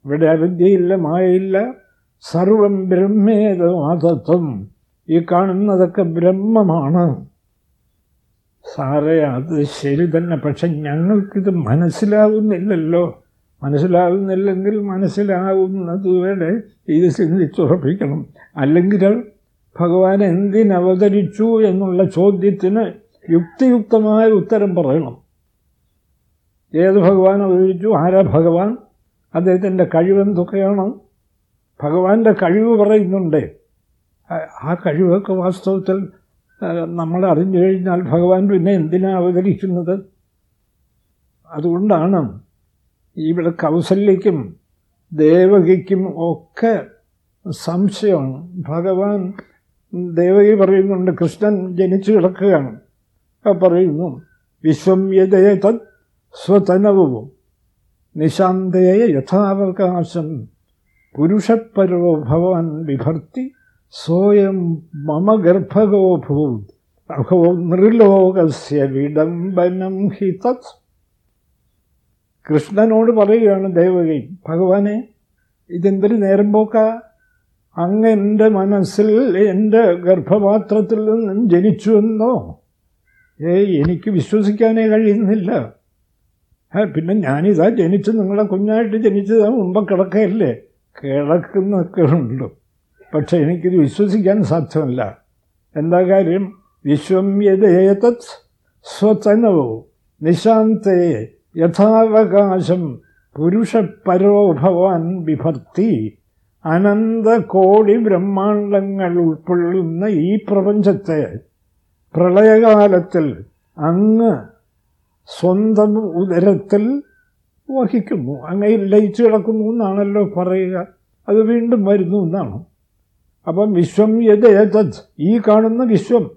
ഇവിടെ അവിദ്യയില്ല മായയില്ല. സർവം ബ്രഹ്മേതമാതത്വം ഈ കാണുന്നതൊക്കെ ബ്രഹ്മമാണ്. സാറേ അത് ശരി തന്നെ. പക്ഷെ ഞങ്ങൾക്കിത് മനസ്സിലാവുന്നില്ലല്ലോ. മനസ്സിലാവുന്നില്ലെങ്കിൽ മനസ്സിലാവുന്നതുവരെ ഇത് ചിന്തിച്ചുറപ്പിക്കണം. അല്ലെങ്കിൽ ഭഗവാൻ എന്തിനവതരിച്ചു എന്നുള്ള ചോദ്യത്തിന് യുക്തിയുക്തമായ ഉത്തരം പറയണം. ഏത് ഭഗവാൻ അവതരിച്ചു? ആരാ ഭഗവാൻ? അദ്ദേഹത്തിന്റെ കഴിവെന്തൊക്കെയാണ് ഭഗവാന്റെ കഴിവ് പറയുന്നുണ്ട്. ആ കഴിവൊക്കെ വാസ്തവത്തിൽ നമ്മൾ അറിഞ്ഞു കഴിഞ്ഞാൽ ഭഗവാൻ പിന്നെ എന്തിനാണ് അവതരിക്കുന്നത്? അതുകൊണ്ടാണ് ഇവിടെ കൗസല്യയ്ക്കും ദേവകിക്കും ഒക്കെ സംശയമാണ് ഭഗവാൻ ദേവകി പറയുന്നുണ്ട് കൃഷ്ണൻ ജനിച്ചു കിടക്കുകയാണ്. പറയുന്നു വിശ്വം യഥയത് സ്വതനവും നിശാന്തയെ യഥാവകാശം. പുരുഷപരോ ഭവാൻ വിഭർത്തി സ്വയം മമ ഗർഭഗോഭൂത് അഹോ നൃലോകസ്യ വിഡംബനം ഹി തത്. കൃഷ്ണനോട് പറയുകയാണ് ദേവകി ഭഗവാനെ ഇതെന്തൊരു നേരം പോക്ക? അങ്ങ് എന്റെ മനസ്സിൽ എന്റെ ഗർഭപാത്രത്തിൽ നിന്നും ജനിച്ചുവെന്നോ? ഏയ് എനിക്ക് വിശ്വസിക്കാനേ കഴിയുന്നില്ല. പിന്നെ ഞാനിതാ ജനിച്ച് നിങ്ങളെ കുഞ്ഞായിട്ട് ജനിച്ചതാ മുമ്പ് കിടക്കയല്ലേ? കിടക്കുന്നൊക്കെ ഉണ്ട് പക്ഷെ എനിക്കിത് വിശ്വസിക്കാൻ സാധ്യമല്ല. എന്താ കാര്യം? വിശ്വം യഥേതത് സ്വതനവോ നിശാന്തേ യഥാവകാശം പുരുഷപരോ ഭവാൻ വിഭർത്തി അനന്തകോടി ബ്രഹ്മാണ്ടങ്ങൾ ഉൾക്കൊള്ളുന്ന ഈ പ്രപഞ്ചത്തെ പ്രളയകാലത്തിൽ അങ്ങ് സ്വന്തം ഉദരത്തിൽ വഹിക്കുന്നു. അങ്ങയിൽ ലയിച്ചു കിടക്കുന്നു എന്നാണല്ലോ പറയുക. അത് വീണ്ടും വരുന്നു എന്നാണ്. അപ്പം വിശ്വം യഥേതത് ഈ കാണുന്ന വിശ്വം.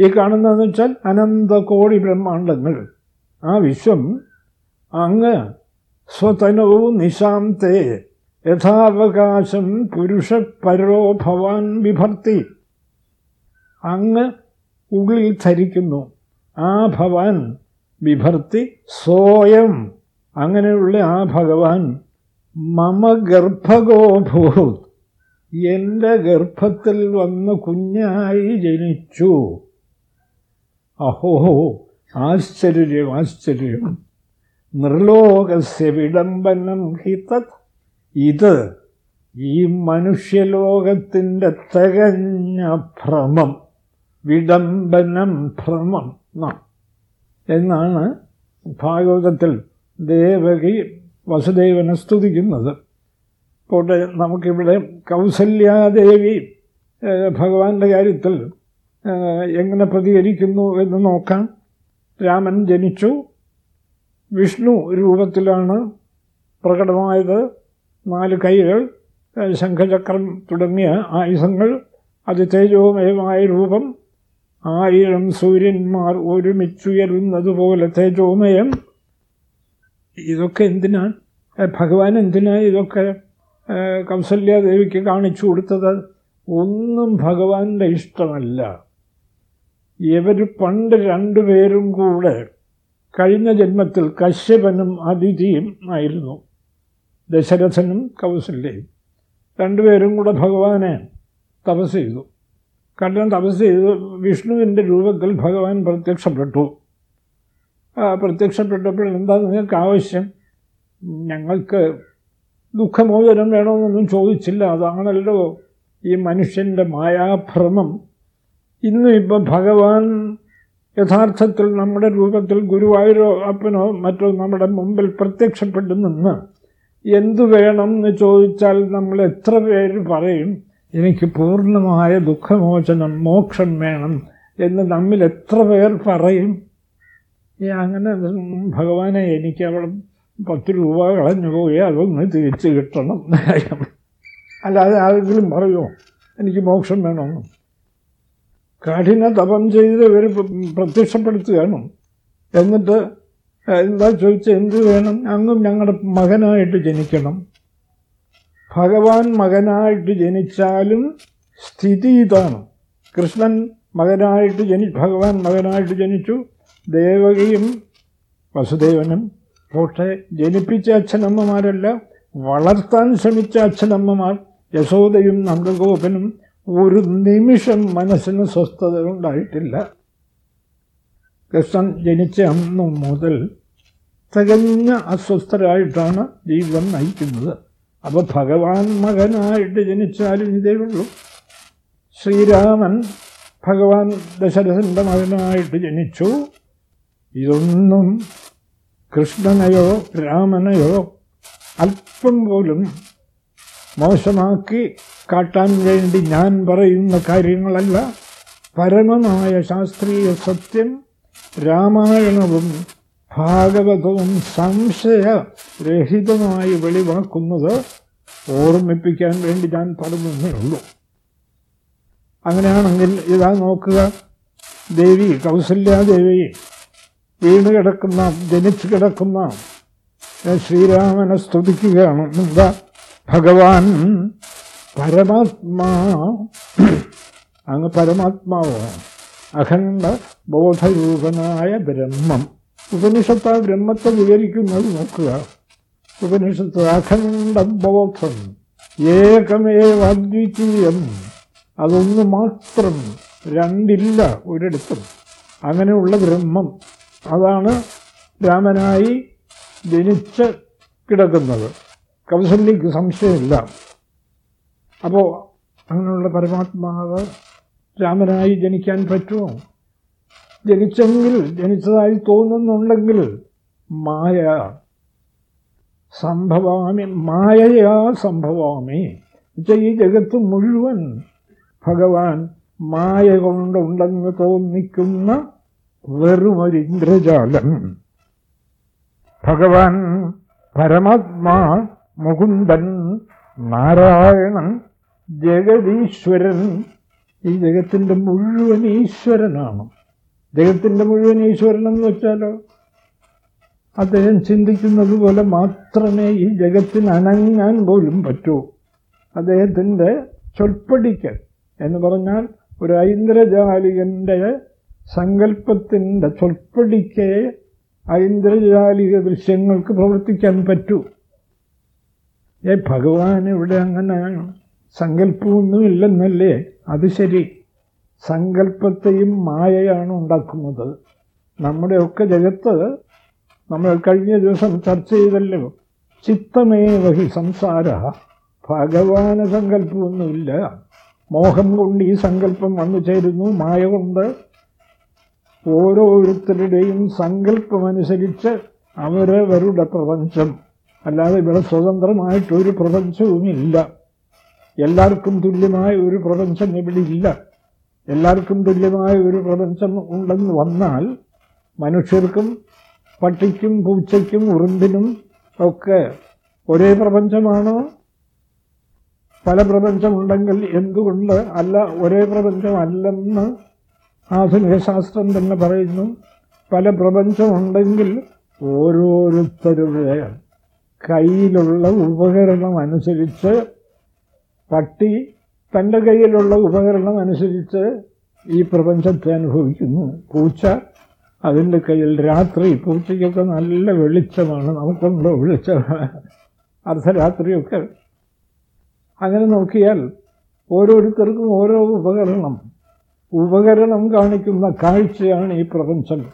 ഈ കാണുന്നതെന്ന് വെച്ചാൽ അനന്തകോടി ബ്രഹ്മാണ്ടങ്ങൾ. ആ വിശ്വം അങ്ങ് സ്വതനവും നിശാന്തേ യഥാവകാശം പുരുഷപരോ ഭവാൻ വിഭർത്തി. അങ്ങ് ഉള്ളിൽ ധരിക്കുന്നു. ആ ഭവാൻ വിഭർത്തി സ്വയം. അങ്ങനെയുള്ള ആ ഭഗവാൻ മമ ഗർഭഗോഭൂ എന്റെ ഗർഭത്തിൽ വന്ന് കുഞ്ഞായി ജനിച്ചു. അഹോ ആശ്ചര്യം ആശ്ചര്യം. നിർലോകസ്യ വിഡംബനം ഹിതത് ഇത് ഈ മനുഷ്യലോകത്തിന്റെ തികഞ്ഞ ഭ്രമം വിഡംബനം ഭ്രമം എന്നാണ് ഭാഗവതത്തിൽ ദേവകി വസുദേവനെ സ്തുതിക്കുന്നത്. പോട്ടെ നമുക്കിവിടെ കൗസല്യാദേവി ഭഗവാന്റെ കാര്യത്തിൽ എങ്ങനെ പ്രതികരിക്കുന്നു എന്ന് നോക്കാം. രാമൻ ജനിച്ചു. വിഷ്ണു രൂപത്തിലാണ് പ്രകടമായത്. നാല് കൈകൾ ശംഖചക്രം തുടങ്ങിയ ആയുധങ്ങൾ അതിതേജോമയമായ രൂപം ആയിരം സൂര്യന്മാർ ഒരുമിച്ചുയരുന്നതുപോലെ തേജോമയം. ഇതൊക്കെ എന്തിനാണ് ഭഗവാൻ എന്തിനാണ് ഇതൊക്കെ കൗസല്യാദേവിക്ക് കാണിച്ചു കൊടുത്തത്? ഒന്നും ഭഗവാന്റെ ഇഷ്ടമല്ല. ഇവർ പണ്ട് രണ്ടുപേരും കൂടെ കഴിഞ്ഞ ജന്മത്തിൽ കശ്യപനും അതിഥിയും ആയിരുന്നു. ദശരഥനും കൗസല്യയും രണ്ടുപേരും കൂടെ ഭഗവാനെ തപസ് ചെയ്തു. കണ്ണൻ തപസ് ചെയ്ത് വിഷ്ണുവിന്റെ രൂപത്തിൽ ഭഗവാൻ പ്രത്യക്ഷപ്പെട്ടു. പ്രത്യക്ഷപ്പെട്ടപ്പോൾ എന്താ നിങ്ങൾക്ക് ആവശ്യം? ഞങ്ങൾക്ക് ദുഃഖമോചനം വേണമെന്നൊന്നും ചോദിച്ചില്ല. അതാണല്ലോ ഈ മനുഷ്യന്റെ മായാഭ്രമം. ഇന്നും ഇപ്പം ഭഗവാൻ യഥാർത്ഥത്തിൽ നമ്മുടെ രൂപത്തിൽ ഗുരുവായൂരോ അപ്പനോ മറ്റോ നമ്മുടെ മുമ്പിൽ പ്രത്യക്ഷപ്പെട്ടു നിന്ന് എന്തു വേണം എന്ന് ചോദിച്ചാൽ നമ്മൾ എത്ര പേര് പറയും? എനിക്ക് പൂർണമായ ദുഃഖമോചനം മോക്ഷം വേണം എന്ന് നമ്മിൽ എത്ര പേർ പറയും? അങ്ങനെ ഭഗവാനെ എനിക്ക് അവിടെ പത്ത് രൂപ കളഞ്ഞു പോയി അതൊന്ന് തിരിച്ചു കിട്ടണം. അല്ലാതെ ആരെങ്കിലും പറയുമോ എനിക്ക് മോക്ഷം വേണമെന്ന്? കഠിന തപം ചെയ്ത് ഇവർ പ്രത്യക്ഷപ്പെടുത്തുകയാണ്. എന്നിട്ട് എന്താ ചോദിച്ചാൽ എന്ത് വേണം? അങ്ങും ഞങ്ങളുടെ മകനായിട്ട് ജനിക്കണം. ഭഗവാൻ മകനായിട്ട് ജനിച്ചാലും സ്ഥിതി ഇതാണ്. കൃഷ്ണൻ മകനായിട്ട് ജനി ഭഗവാൻ മകനായിട്ട് ജനിച്ചു. ദേവകയും വസുദേവനും പക്ഷേ ജനിപ്പിച്ച അച്ഛനമ്മമാരല്ല വളർത്താൻ ശ്രമിച്ച അച്ഛനമ്മമാർ യശോദയും നന്ദഗോപനും ഒരു നിമിഷം മനസ്സിന് സ്വസ്ഥത ഉണ്ടായിട്ടില്ല. കൃഷ്ണൻ ജനിച്ച അന്നു മുതൽ തികഞ്ഞ അസ്വസ്ഥരായിട്ടാണ് ജീവിതം നയിക്കുന്നത്. അപ്പോൾ ഭഗവാൻ മകനായിട്ട് ജനിച്ചാലും ഇതേ ഉള്ളൂ. ശ്രീരാമൻ ഭഗവാൻ ദശരഥന്റെ മകനായിട്ട് ജനിച്ചു. ഇതൊന്നും കൃഷ്ണനെയോ രാമനെയോ അല്പം പോലും മോശമാക്കി കാട്ടാൻ വേണ്ടി ഞാൻ പറയുന്ന കാര്യങ്ങളല്ല. പരമമായ ശാസ്ത്രീയ സത്യം രാമായണവും ഭാഗവതവും സംശയരഹിതമായി വെളിവാക്കുന്നത് ഓർമ്മിപ്പിക്കാൻ വേണ്ടി ഞാൻ പറഞ്ഞതേ ഉള്ളൂ. അങ്ങനെയാണെങ്കിൽ ഇതാ നോക്കുക. ദേവി കൗസല്യാദേവി വീണ് കിടക്കുന്ന ജനിച്ചു കിടക്കുന്ന ശ്രീരാമനെ സ്തുതിക്കുകയാണ്. എന്താ? ഭഗവാൻ പരമാത്മാ അങ്ങ് പരമാത്മാവ് അഖണ്ഡ ബോധരൂപനായ ബ്രഹ്മം. ഉപനിഷത്ത് ബ്രഹ്മത്തെ വിവരിക്കുന്നത് നോക്കുക. ഉപനിഷത്ത് അഖണ്ഡബോധം ഏകമേവ അദ്വിതീയം അതൊന്ന് മാത്രം രണ്ടില്ല ഒരിടത്തും. അങ്ങനെയുള്ള ബ്രഹ്മം. അതാണ് രാമനായി ജനിച്ച് കിടക്കുന്നത്. കൗസല്യക്ക് സംശയമില്ല. അപ്പോൾ അങ്ങനെയുള്ള പരമാത്മാവ് രാമനായി ജനിക്കാൻ പറ്റുമോ? ജനിച്ചെങ്കിൽ ജനിച്ചതായി തോന്നുന്നുണ്ടെങ്കിൽ മായ സംഭവാമി മായയാ സംഭവാമി. എന്നുവെച്ചാൽ ഈ ജഗത്ത് മുഴുവൻ ഭഗവാൻ മായ കൊണ്ടുണ്ടെന്ന് തോന്നിക്കുന്ന വെറുമൊരിന്ദ്രജാലം ഭഗവാൻ പരമാത്മാ മുകുന്ദൻ നാരായണൻ ജഗതീശ്വരൻ ഈ ജഗത്തിന്റെ മുഴുവൻ ഈശ്വരനാണ്. ജഗത്തിന്റെ മുഴുവൻ ഈശ്വരൻ എന്ന് വെച്ചാലോ? അദ്ദേഹം ചിന്തിക്കുന്നത് പോലെ മാത്രമേ ഈ ജഗത്തിന് അനങ്ങാൻ പോലും പറ്റൂ. അദ്ദേഹത്തിന്റെ ചൊൽപ്പടിക്കൽ എന്ന് പറഞ്ഞാൽ ഒരു ഐന്ദ്രജാലികന്റെ സങ്കല്പത്തിന്റെ ചൊൽപ്പടിക്കേ ഐന്ദ്രജാലിക ദൃശ്യങ്ങൾക്ക് പ്രവർത്തിക്കാൻ പറ്റൂ. ഏ ഭഗവാൻ ഇവിടെ അങ്ങനെ സങ്കല്പമൊന്നുമില്ലെന്നല്ലേ? അത് ശരി. സങ്കല്പത്തെയും മായയാണ് ഉണ്ടാക്കുന്നത്. നമ്മുടെയൊക്കെ ജഗത്ത് നമ്മൾ കഴിഞ്ഞ ദിവസം ചർച്ച ചെയ്തല്ലോ ചിത്തമേവഹി സംസാര ഭഗവാന സങ്കല്പമൊന്നുമില്ല. മോഹം കൊണ്ട് ഈ സങ്കല്പം വന്നു ചേരുന്നു മായ കൊണ്ട്. ഓരോരുത്തരുടെയും സങ്കല്പമനുസരിച്ച് അവരവരുടെ പ്രപഞ്ചം. അല്ലാതെ ഇവിടെ സ്വതന്ത്രമായിട്ടൊരു പ്രപഞ്ചവുമില്ല. എല്ലാവർക്കും തുല്യമായ ഒരു പ്രപഞ്ചം ഇവിടെ ഇല്ല എല്ലാവർക്കും തുല്യമായ ഒരു പ്രപഞ്ചം ഉണ്ടെന്ന് വന്നാൽ മനുഷ്യർക്കും പട്ടിക്കും പൂച്ചയ്ക്കും ഉറുമ്പിനും ഒക്കെ ഒരേ പ്രപഞ്ചമാണോ? പല പ്രപഞ്ചമുണ്ടെങ്കിൽ എന്തുകൊണ്ട് അല്ല ഒരേ പ്രപഞ്ചമല്ലെന്ന് ആധുനിക ശാസ്ത്രം തന്നെ പറയുന്നു. പല പ്രപഞ്ചമുണ്ടെങ്കിൽ ഓരോരുത്തരുടെ കയ്യിലുള്ള ഉപകരണം അനുസരിച്ച് പട്ടി തന്റെ കയ്യിലുള്ള ഉപകരണം അനുസരിച്ച് ഈ പ്രപഞ്ചത്തെ അനുഭവിക്കുന്നു. പൂച്ച അതിന്റെ കയ്യിൽ രാത്രി പൂച്ചയ്ക്കൊക്കെ നല്ല വെളിച്ചമാണ്. നമുക്കുണ്ടോ വെളിച്ചമാണ് അർദ്ധരാത്രിയൊക്കെ. അങ്ങനെ നോക്കിയാൽ ഓരോരുത്തർക്കും ഓരോ ഉപകരണം. ഉപകരണം കാണിക്കുന്ന കാഴ്ചയാണ് ഈ പ്രപഞ്ചം.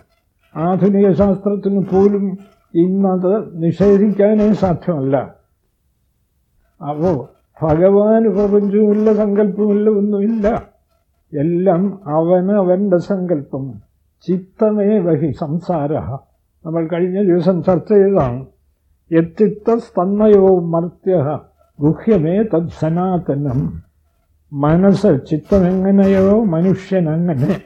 ആധുനിക ശാസ്ത്രത്തിന് പോലും ഇന്നത് നിഷേധിക്കാനേ സാധ്യമല്ല. അപ്പോ ഭഗവാന് പ്രപഞ്ചവുമില്ല സങ്കല്പമില്ല ഒന്നുമില്ല. എല്ലാം അവനവന്റെ സങ്കല്പം. ചിത്തമേ വഹി സംസാര. നമ്മൾ കഴിഞ്ഞ ദിവസം ചർച്ച ചെയ്താണ് യത്തിത്തസ്തന്മയോ മർത്യ. ഗുഹ്യമേ തത് സനാതനം. മനസ്സ് ചിത്തമെങ്ങനെയോ മനുഷ്യനങ്ങനെ.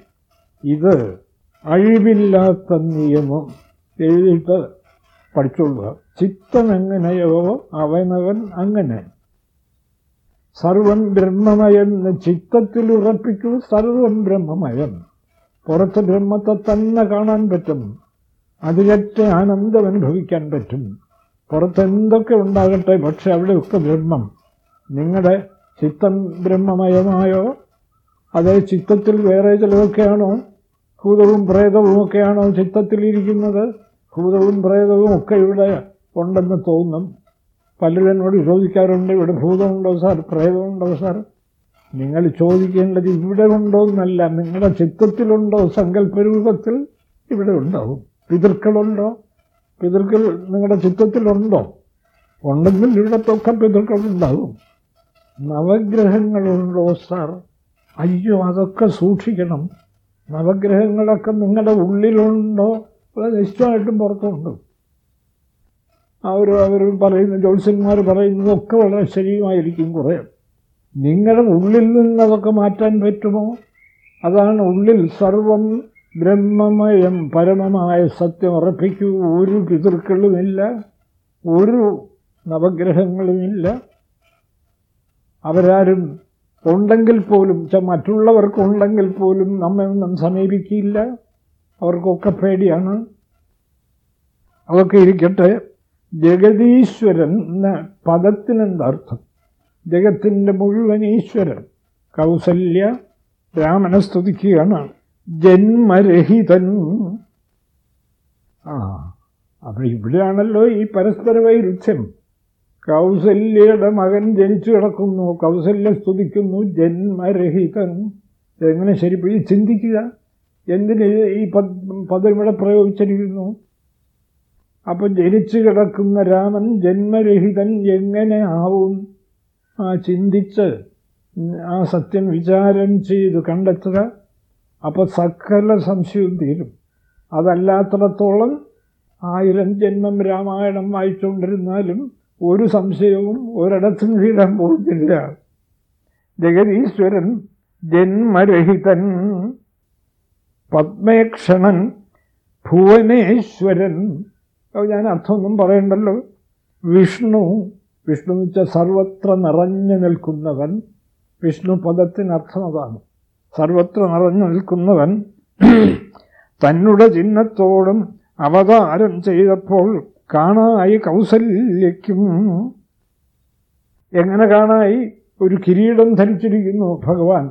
ഇത് അഴിവില്ലാത്ത നിയമം. എഴുതിയിട്ട് പഠിച്ചുകൊള്ളുക ചിത്തമെങ്ങനെയോ അവനവൻ അങ്ങനെ. സർവം ബ്രഹ്മമയം ചിത്തത്തിൽ ഉറപ്പിക്കൂ സർവം ബ്രഹ്മമയം പുറത്ത് ബ്രഹ്മത്തെ തന്നെ കാണാൻ പറ്റും. അതിലറ്റ ആനന്ദം അനുഭവിക്കാൻ പറ്റും. പുറത്ത് എന്തൊക്കെ ഉണ്ടാകട്ടെ പക്ഷെ അവിടെയൊക്കെ ബ്രഹ്മം. നിങ്ങളുടെ ചിത്തം ബ്രഹ്മമയമായോ? അതേ ചിത്തത്തിൽ വേറെ ചിലതൊക്കെയാണോ? ഭൂതവും പ്രേതവും ഒക്കെയാണോ ചിത്തത്തിലിരിക്കുന്നത്? ഭൂതവും പ്രേതവും ഒക്കെ ഇവിടെ ഉണ്ടെന്ന് തോന്നും. പലരും എന്നോട് ചോദിക്കാറുണ്ട് ഇവിടെ ഭൂതമുണ്ടോ സാർ? പ്രേതമുണ്ടോ സാർ? നിങ്ങൾ ചോദിക്കേണ്ടത് ഇവിടെ ഉണ്ടോ എന്നല്ല നിങ്ങളുടെ ചിത്തത്തിലുണ്ടോ സങ്കല്പരൂപത്തിൽ ഇവിടെ ഉണ്ടാവും പിതൃക്കളുണ്ടോ? പിതൃക്കൾ നിങ്ങളുടെ ചിത്രത്തിലുണ്ടോ ഉണ്ടെങ്കിൽ ഇവിടത്തൊക്കെ പിതൃക്കളുണ്ടാവും നവഗ്രഹങ്ങളുണ്ടോ സാർ? അയ്യോ അതൊക്കെ സൂക്ഷിക്കണം. നവഗ്രഹങ്ങളൊക്കെ നിങ്ങളുടെ ഉള്ളിലുണ്ടോ? അത് നിശ്ചയമായിട്ടും പുറത്തുണ്ട്. അവർ അവർ പറയുന്ന ജോത്സ്യന്മാർ പറയുന്നതൊക്കെ വളരെ ശരിയുമായിരിക്കും കുറേ. നിങ്ങളുടെ ഉള്ളിൽ നിന്നതൊക്കെ മാറ്റാൻ പറ്റുമോ? അതാണ് ഉള്ളിൽ സർവം ബ്രഹ്മമയം പരമമായ സത്യം ഉറപ്പിക്കൂ. ഒരു പിതൃക്കളുമില്ല ഒരു നവഗ്രഹങ്ങളുമില്ല. അവരാരും ഉണ്ടെങ്കിൽ പോലും മറ്റുള്ളവർക്കുണ്ടെങ്കിൽ പോലും നമ്മെ ഒന്നും സമീപിക്കില്ല. അവർക്കൊക്കെ പേടിയാണ്. അതൊക്കെ ഇരിക്കട്ടെ. ജഗതീശ്വരൻ എന്ന പദത്തിനെന്തർത്ഥം ജഗത്തിന്റെ മുഴുവൻ ഈശ്വരൻ. കൗസല്യ രാമനെ സ്തുതിക്കുകയാണ്. ജന്മരഹിതൻ. ആ അപ്പം ഇവിടെയാണല്ലോ ഈ പരസ്പര വൈരുദ്ധ്യം. കൗസല്യയുടെ മകൻ ജനിച്ചു കിടക്കുന്നു കൗസല്യ സ്തുതിക്കുന്നു ജന്മരഹിതൻ. എങ്ങനെ ശരിപ്പോയി ചിന്തിക്കുക. എന്തിന് ഈ പദം ഇവിടെ പ്രയോഗിച്ചിരിക്കുന്നു? അപ്പം ജനിച്ചു കിടക്കുന്ന രാമൻ ജന്മരഹിതൻ എങ്ങനെ ആവും? ആ ചിന്തിച്ച് ആ സത്യം വിചാരം ചെയ്ത് കണ്ടെത്തുക. അപ്പോൾ സകല സംശയവും തീരും. അതല്ലാത്തിടത്തോളം ആയിരം ജന്മം രാമായണം വായിച്ചുകൊണ്ടിരുന്നാലും ഒരു സംശയവും ഒരിടത്തും തീരാൻ പോകുന്നില്ല. ജഗതീശ്വരൻ ജന്മരഹിതൻ പത്മേക്ഷണൻ ഭുവനേശ്വരൻ ഞാൻ അർത്ഥമൊന്നും പറയണ്ടല്ലോ. വിഷ്ണു വിഷ്ണു എന്ന് വെച്ചാൽ സർവത്ര നിറഞ്ഞു നിൽക്കുന്നവൻ. വിഷ്ണു പദത്തിനർത്ഥം അതാണ്. സർവത്ര നിറഞ്ഞു നിൽക്കുന്നവൻ തന്നുടെ ചിഹ്നത്തോടും അവതാരം ചെയ്തപ്പോൾ കാണായി കൗസല്യക്കും എങ്ങനെ കാണായി? ഒരു കിരീടം ധരിച്ചിരിക്കുന്നു ഭഗവാൻ.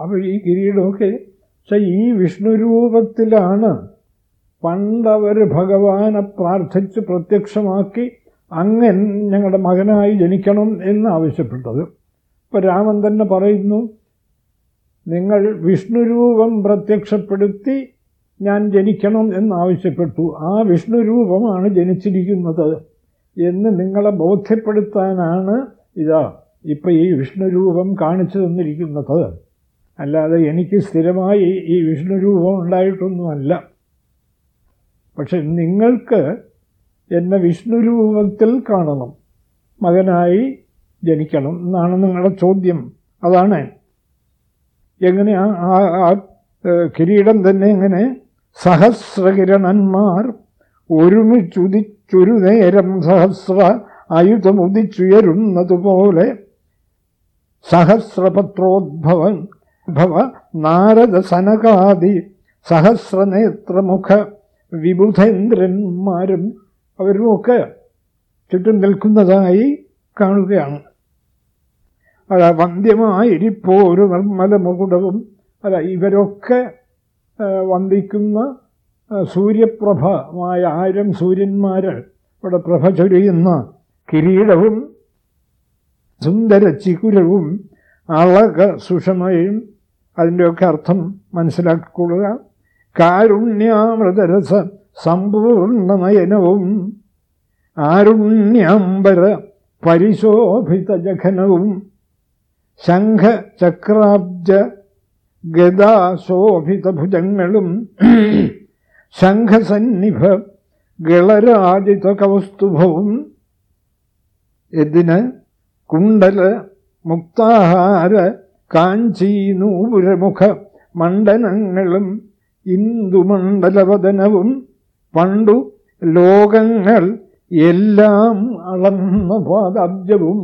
അപ്പോൾ ഈ കിരീടമൊക്കെ പക്ഷേ ഈ വിഷ്ണു രൂപത്തിലാണ് പണ്ടവർ ഭഗവാനെ പ്രാർത്ഥിച്ച് പ്രത്യക്ഷമാക്കി അങ്ങൻ ഞങ്ങളുടെ മകനായി ജനിക്കണം എന്ന് ആവശ്യപ്പെട്ടത്. ഇപ്പം രാമൻ തന്നെ പറയുന്നു നിങ്ങൾ വിഷ്ണുരൂപം പ്രത്യക്ഷപ്പെടുത്തി ഞാൻ ജനിക്കണം എന്നാവശ്യപ്പെട്ടു ആ വിഷ്ണുരൂപമാണ് ജനിച്ചിരിക്കുന്നത് എന്ന് നിങ്ങളെ ബോധ്യപ്പെടുത്താനാണ് ഇതാ ഇപ്പം ഈ വിഷ്ണുരൂപം കാണിച്ചു തന്നിരിക്കുന്നത്. അല്ലാതെ എനിക്ക് സ്ഥിരമായി ഈ വിഷ്ണുരൂപം ഉണ്ടായിട്ടൊന്നുമല്ല. പക്ഷെ നിങ്ങൾക്ക് എന്നെ വിഷ്ണു രൂപത്തിൽ കാണണം. മകനായി ജനിക്കണം എന്നാണ് നിങ്ങളുടെ ചോദ്യം. അതാണ്. എങ്ങനെ ആ കിരീടം തന്നെ എങ്ങനെ? സഹസ്രകിരണന്മാർ ഒരുമിച്ചുദിച്ചൊരു നേരം സഹസ്ര ആയുധം ആയുധമുദിച്ചുയരുന്നതുപോലെ സഹസ്രപത്രോദ്ഭവൻ ഭവ നാരദ സനകാദി സഹസ്രനേത്രമുഖ വിബുധേന്ദ്രന്മാരും അവരുമൊക്കെ ചുറ്റും നിൽക്കുന്നതായി കാണുകയാണ്. അല്ല വന്ധ്യമായിരിപ്പോ ഒരു നിർമ്മല മുകുടവും അല്ല ഇവരൊക്കെ വന്ദിക്കുന്ന സൂര്യപ്രഭമായ ആയിരം സൂര്യന്മാർ ഇവിടെ പ്രഭ ചൊരിയുന്ന കിരീടവും സുന്ദര ചികുരവും അളക സുഷമയും അതിന്റെയൊക്കെ അർത്ഥം മനസ്സിലാക്കിക്കൊള്ളുക കാരുണ്യാമൃതരസ സമ്പൂർണ നയനവും ആരുണ്യാംബര പരിശോഭിത ജഘനവും ശംഖ ചക്രാബ്ജ ഗദാശോഭിത ഭുജങ്ങളും ശംഖസന്നിഭ ഗളരാജിത കൗസ്തുഭവും. ഇതിന് കുണ്ടല മുക്താഹാര കാഞ്ചീനൂപുരമുഖ മണ്ഡലങ്ങളും ഇന്ദുമണ്ഡലവദനവും പണ്ടു ലോകങ്ങൾ എല്ലാം അളന്ന പാദാബ്ജവും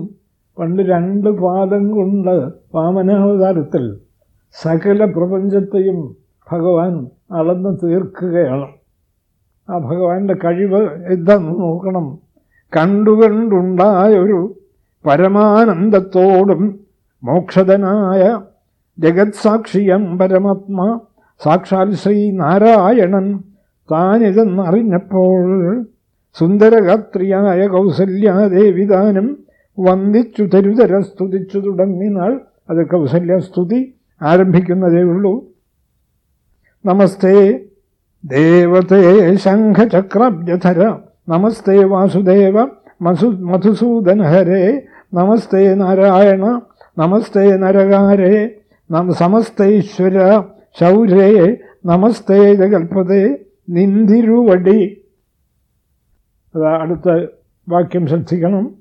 പണ്ട് രണ്ട് പാദം കൊണ്ട് വാമനാവതാരത്തിൽ സകല പ്രപഞ്ചത്തെയും ഭഗവാൻ അളന്ന് തീർക്കുകയാണ്. ആ ഭഗവാന്റെ കഴിവ് എന്താന്ന് നോക്കണം. കണ്ടുകണ്ടുണ്ടായൊരു പരമാനന്ദത്തോടും മോക്ഷതനായ ജഗത്സാക്ഷിയം പരമാത്മ സാക്ഷാൽ ശ്രീ നാരായണൻ താനിതെന്നറിഞ്ഞപ്പോൾ സുന്ദരഗാത്രിയായ കൗസല്യാദേവിദാനം വന്ദിച്ചു തരുതര സ്തുതിച്ചു തുടങ്ങിനാൾ അത് കൗസല്യസ്തുതി ആരംഭിക്കുന്നതേ ഉള്ളൂ. നമസ്തേ. ദേവതേ ശംഖചക്രബ്ജധര. നമസ്തേ വാസുദേവ മധു മധുസൂദനഹരേ നമസ്തേ നാരായണ. നമസ്തേ നരകാരേ. സമസ്തൈശ്വര. ശൗരേ നമസ്തേ ജഗൽപതേ നിന്തിരുവടി. അതാ അടുത്ത വാക്യം ശ്രദ്ധിക്കണം.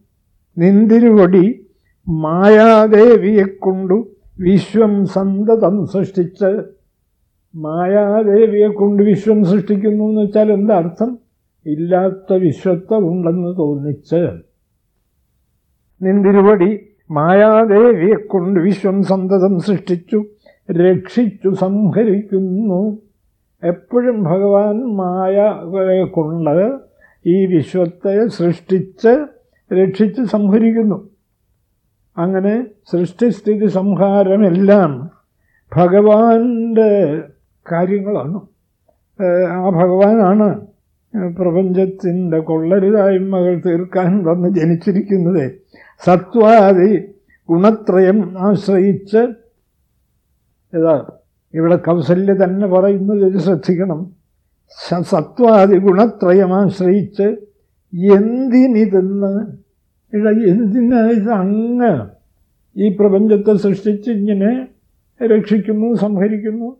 നിന്തിരുവടി മായാദേവിയെക്കൊണ്ടു വിശ്വം സന്തതം സൃഷ്ടിച്ച്. മായാദേവിയെക്കൊണ്ട് വിശ്വം സൃഷ്ടിക്കുന്നു എന്ന് വെച്ചാൽ എന്താ അർത്ഥം? ഇല്ലാത്ത വിശ്വത്വം ഉണ്ടെന്ന് തോന്നിച്ച്. നിന്തിരുവടി മായാദേവിയെക്കൊണ്ട് വിശ്വം സന്തതം സൃഷ്ടിച്ചു. രക്ഷിച്ചു സംഹരിക്കുന്നു. എപ്പോഴും ഭഗവാൻ മായകളെ കൊണ്ട് ഈ വിശ്വത്തെ സൃഷ്ടിച്ച് രക്ഷിച്ച് സംഹരിക്കുന്നു. അങ്ങനെ സൃഷ്ടിസ്ഥിതി സംഹാരമെല്ലാം ഭഗവാന്റെ കാര്യങ്ങളാണ്. ആ ഭഗവാനാണ് പ്രപഞ്ചത്തിന്റെ കൊള്ളരുതായ്മകൾ തീർക്കാൻ വന്ന് ജനിച്ചിരിക്കുന്നത്. സത്വാദി ഗുണത്രയം ആശ്രയിച്ച് ഇതാ ഇവിടെ കൗസല്യ തന്നെ പറയുന്നത് ഇത് ശ്രദ്ധിക്കണം. സത്വാദി ഗുണത്രയമാശ്രയിച്ച് എന്തിനിതെന്ന് ഇട എന്തിനാ ഇത് അങ്ങ് ഈ പ്രപഞ്ചത്തെ സൃഷ്ടിച്ച് ഇങ്ങനെ രക്ഷിക്കുന്നു സംഹരിക്കുന്നു?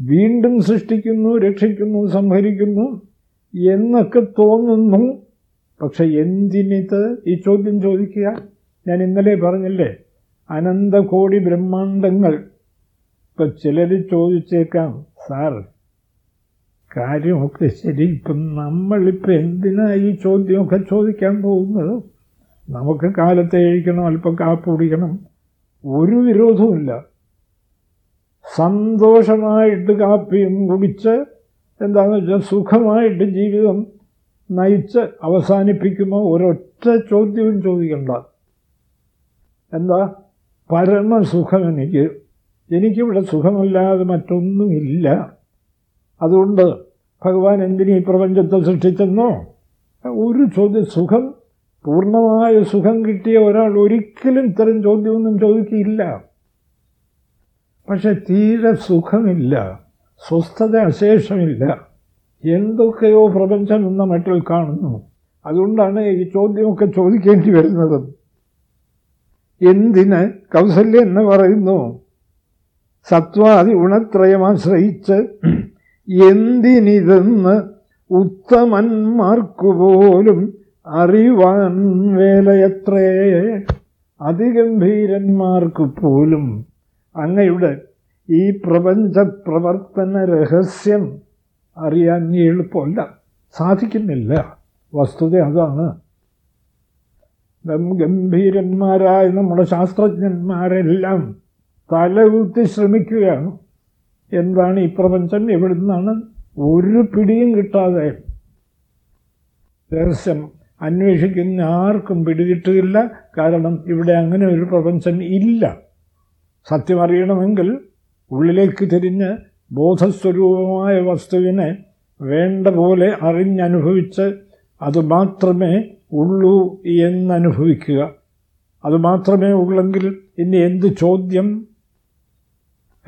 വീണ്ടും സൃഷ്ടിക്കുന്നു രക്ഷിക്കുന്നു സംഹരിക്കുന്നു എന്നൊക്കെ തോന്നുന്നു. പക്ഷെ എന്തിനിത്? ഈ ചോദ്യം ചോദിക്കുക. ഞാൻ ഇന്നലെ പറഞ്ഞില്ലേ അനന്തകോടി ബ്രഹ്മാണ്ടങ്ങൾ ഇപ്പം ചിലർ ചോദിച്ചേക്കാം സാർ കാര്യമൊക്കെ ശരി ഇപ്പം നമ്മളിപ്പോൾ എന്തിനാ ഈ ചോദ്യമൊക്കെ ചോദിക്കാൻ പോകുന്നത്? നമുക്ക് കാലത്തെ കഴിക്കണം അല്പം കാപ്പ് കുടിക്കണം. ഒരു വിരോധവുമില്ല സന്തോഷമായിട്ട് കാപ്പിയും കുടിച്ച് എന്താണെന്ന് വെച്ചാൽ സുഖമായിട്ട് ജീവിതം നയിച്ച് അവസാനിപ്പിക്കുമ്പോൾ ഒരൊറ്റ ചോദ്യവും ചോദിക്കണ്ട. എന്താ? പരമസുഖം എനിക്ക് എനിക്കിവിടെ സുഖമല്ലാതെ മറ്റൊന്നുമില്ല. അതുകൊണ്ട് ഭഗവാൻ ഈ പ്രപഞ്ചത്തെ സൃഷ്ടിച്ചെന്നോ? ഒരു ചോദ്യം സുഖം പൂർണമായ സുഖം കിട്ടിയ ഒരാൾ ഒരിക്കലും ഇത്തരം ചോദ്യമൊന്നും ചോദിക്കില്ല പക്ഷെ തീരെ സുഖമില്ല സ്വസ്ഥത അശേഷമില്ല. എന്തൊക്കെയോ പ്രപഞ്ചം എന്ന മട്ടിൽ കാണുന്നു. അതുകൊണ്ടാണ് ഈ ചോദ്യമൊക്കെ ചോദിക്കേണ്ടി വരുന്നത്. എന്തിന് കൗസല്യം എന്ന് പറയുന്നു? സത്വാദി ഗുണത്രയമാശ്രയിച്ച് എന്തിനിതെന്ന് ഉത്തമന്മാർക്കുപോലും അറിവാൻ വേലയത്രേ. അതിഗംഭീരന്മാർക്ക് പോലും അങ്ങയുടെ ഈ പ്രപഞ്ച പ്രവർത്തന രഹസ്യം അറിയാൻ എളുപ്പമല്ല. സാധിക്കുന്നില്ല. വസ്തുത അതാണ്. ഗംഭീരന്മാരായ നമ്മുടെ ശാസ്ത്രജ്ഞന്മാരെല്ലാം തലകുത്തി ശ്രമിക്കുകയാണ്. എന്താണ് ഈ പ്രപഞ്ചം? എവിടെ നിന്നാണ് ഒരു പിടിയും കിട്ടാതെ? രഹസ്യം. അന്വേഷിക്കുന്ന ആർക്കും പിടികിട്ടുകയില്ല. കാരണം ഇവിടെ അങ്ങനെ ഒരു പ്രപഞ്ചം ഇല്ല. സത്യം അറിയണമെങ്കിൽ ഉള്ളിലേക്ക് തിരിഞ്ഞ് ബോധസ്വരൂപമായ വസ്തുവിനെ വേണ്ട പോലെ അറിഞ്ഞനുഭവിച്ച് അതുമാത്രമേ ഉള്ളൂ എന്നനുഭവിക്കുക. അതുമാത്രമേ ഉള്ളെങ്കിൽ ഇനി എന്ത് ചോദ്യം?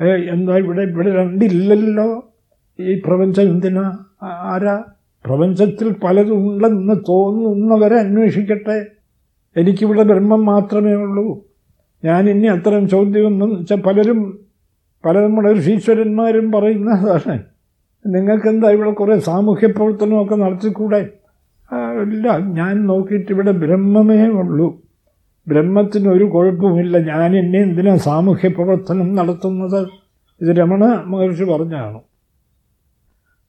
എന്താ ഇവിടെ ഇവിടെ രണ്ടില്ലല്ലോ? ഈ പ്രപഞ്ചം എന്തിനാ? ആരാ? പ്രപഞ്ചത്തിൽ പലതുണ്ടെന്ന് തോന്നുന്നവരെ അന്വേഷിക്കട്ടെ. എനിക്കിവിടെ ബ്രഹ്മം മാത്രമേ ഉള്ളൂ. ഞാൻ ഇനി അത്തരം ചോദ്യമൊന്നും വെച്ചാൽ പലരും പല നമ്മുടെ ഋഷീശ്വരന്മാരും പറയുന്നതാണ്. നിങ്ങൾക്കെന്താ ഇവിടെ കുറേ സാമൂഹ്യ പ്രവർത്തനമൊക്കെ നടത്തിക്കൂടെ ഇല്ല ഞാൻ നോക്കിയിട്ട് ഇവിടെ ബ്രഹ്മമേ ഉള്ളൂ. ബ്രഹ്മത്തിന് ഒരു കുഴപ്പമില്ല ഞാൻ എന്നെ എന്തിനാ സാമൂഹ്യ പ്രവർത്തനം നടത്തുന്നത്? ഇത് രമണ മഹർഷി പറഞ്ഞാണ്.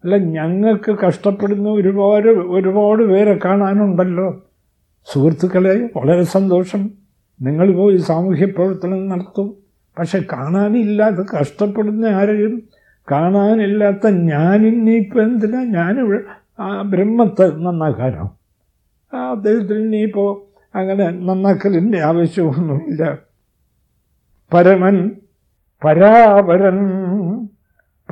അല്ല ഞങ്ങൾക്ക് കഷ്ടപ്പെടുന്ന ഒരുപാട് ഒരുപാട് പേരെ കാണാനുണ്ടല്ലോ. സുഹൃത്തുക്കളെ വളരെ സന്തോഷം. നിങ്ങൾ ഈ സാമൂഹ്യ പ്രവർത്തനം നടത്തും. പക്ഷെ കാണാനില്ലാത്ത കഷ്ടപ്പെടുന്ന ആരെയും കാണാനില്ലാത്ത ഞാനിന്നിപ്പോൾ എന്തിനാ? ഞാനിവിടെ ബ്രഹ്മത്തെ നന്നാക്കാനോ? അദ്ദേഹത്തിന് ഇനിയിപ്പോൾ അങ്ങനെ നന്നാക്കലിന്റെ ആവശ്യമൊന്നുമില്ല. പരമൻ പരാപരൻ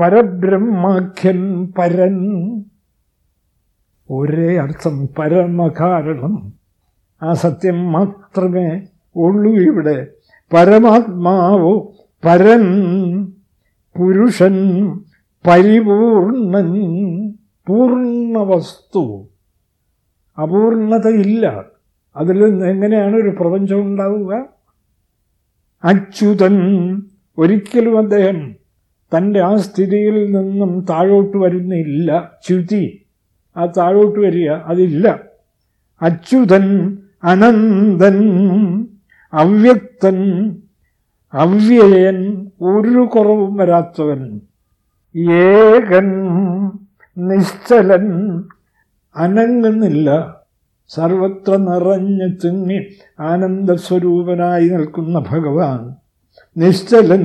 പരബ്രഹ്മാഖ്യൻ പരൻ. ഒരേ അർത്ഥം പരമകാരണം. ആ സത്യം മാത്രമേ ഉള്ളൂ ഇവിടെ. പരമാത്മാവോ പരൻ പുരുഷൻ പരിപൂർണൻ പൂർണ വസ്തു അപൂർണതയില്ല. അതിൽ എങ്ങനെയാണ് ഒരു പ്രപഞ്ചം ഉണ്ടാവുക? അച്യുതൻ ഒരിക്കലും അദ്ദേഹം തന്റെ ആ സ്ഥിതിയിൽ നിന്നും താഴോട്ട് വരുന്നില്ല. ച്യുതി ആ താഴോട്ട് വരിക അതില്ല. അച്യുതൻ അനന്തൻ അവ്യക്തൻ അവ്യയൻ ഒരു കുറവും വരാത്തവൻ ഏകൻ നിശ്ചലൻ അനങ്ങുന്നില്ല. സർവത്ര നിറഞ്ഞു തിങ്ങി ആനന്ദസ്വരൂപനായി നിൽക്കുന്ന ഭഗവാൻ നിശ്ചലൻ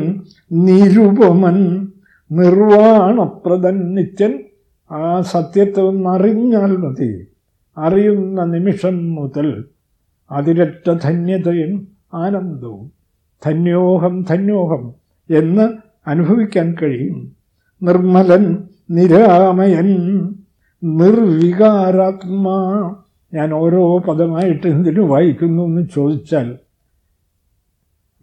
നിരുപമൻ നിർവാണപ്രദൻ നിത്യൻ ആ സത്യത്തെ ഒന്നറിഞ്ഞാൽ മതി. അറിയുന്ന നിമിഷം മുതൽ അതിരറ്റ ധന്യതയും ആനന്ദവും ധന്യോഹം ധന്യോഹം എന്ന് അനുഭവിക്കാൻ കഴിയും. നിർമ്മലൻ നിരാമയൻ നിർവികാരാത്മാ ഞാൻ ഓരോ പദമായിട്ട് എന്തിനു വായിക്കുന്നു എന്ന് ചോദിച്ചാൽ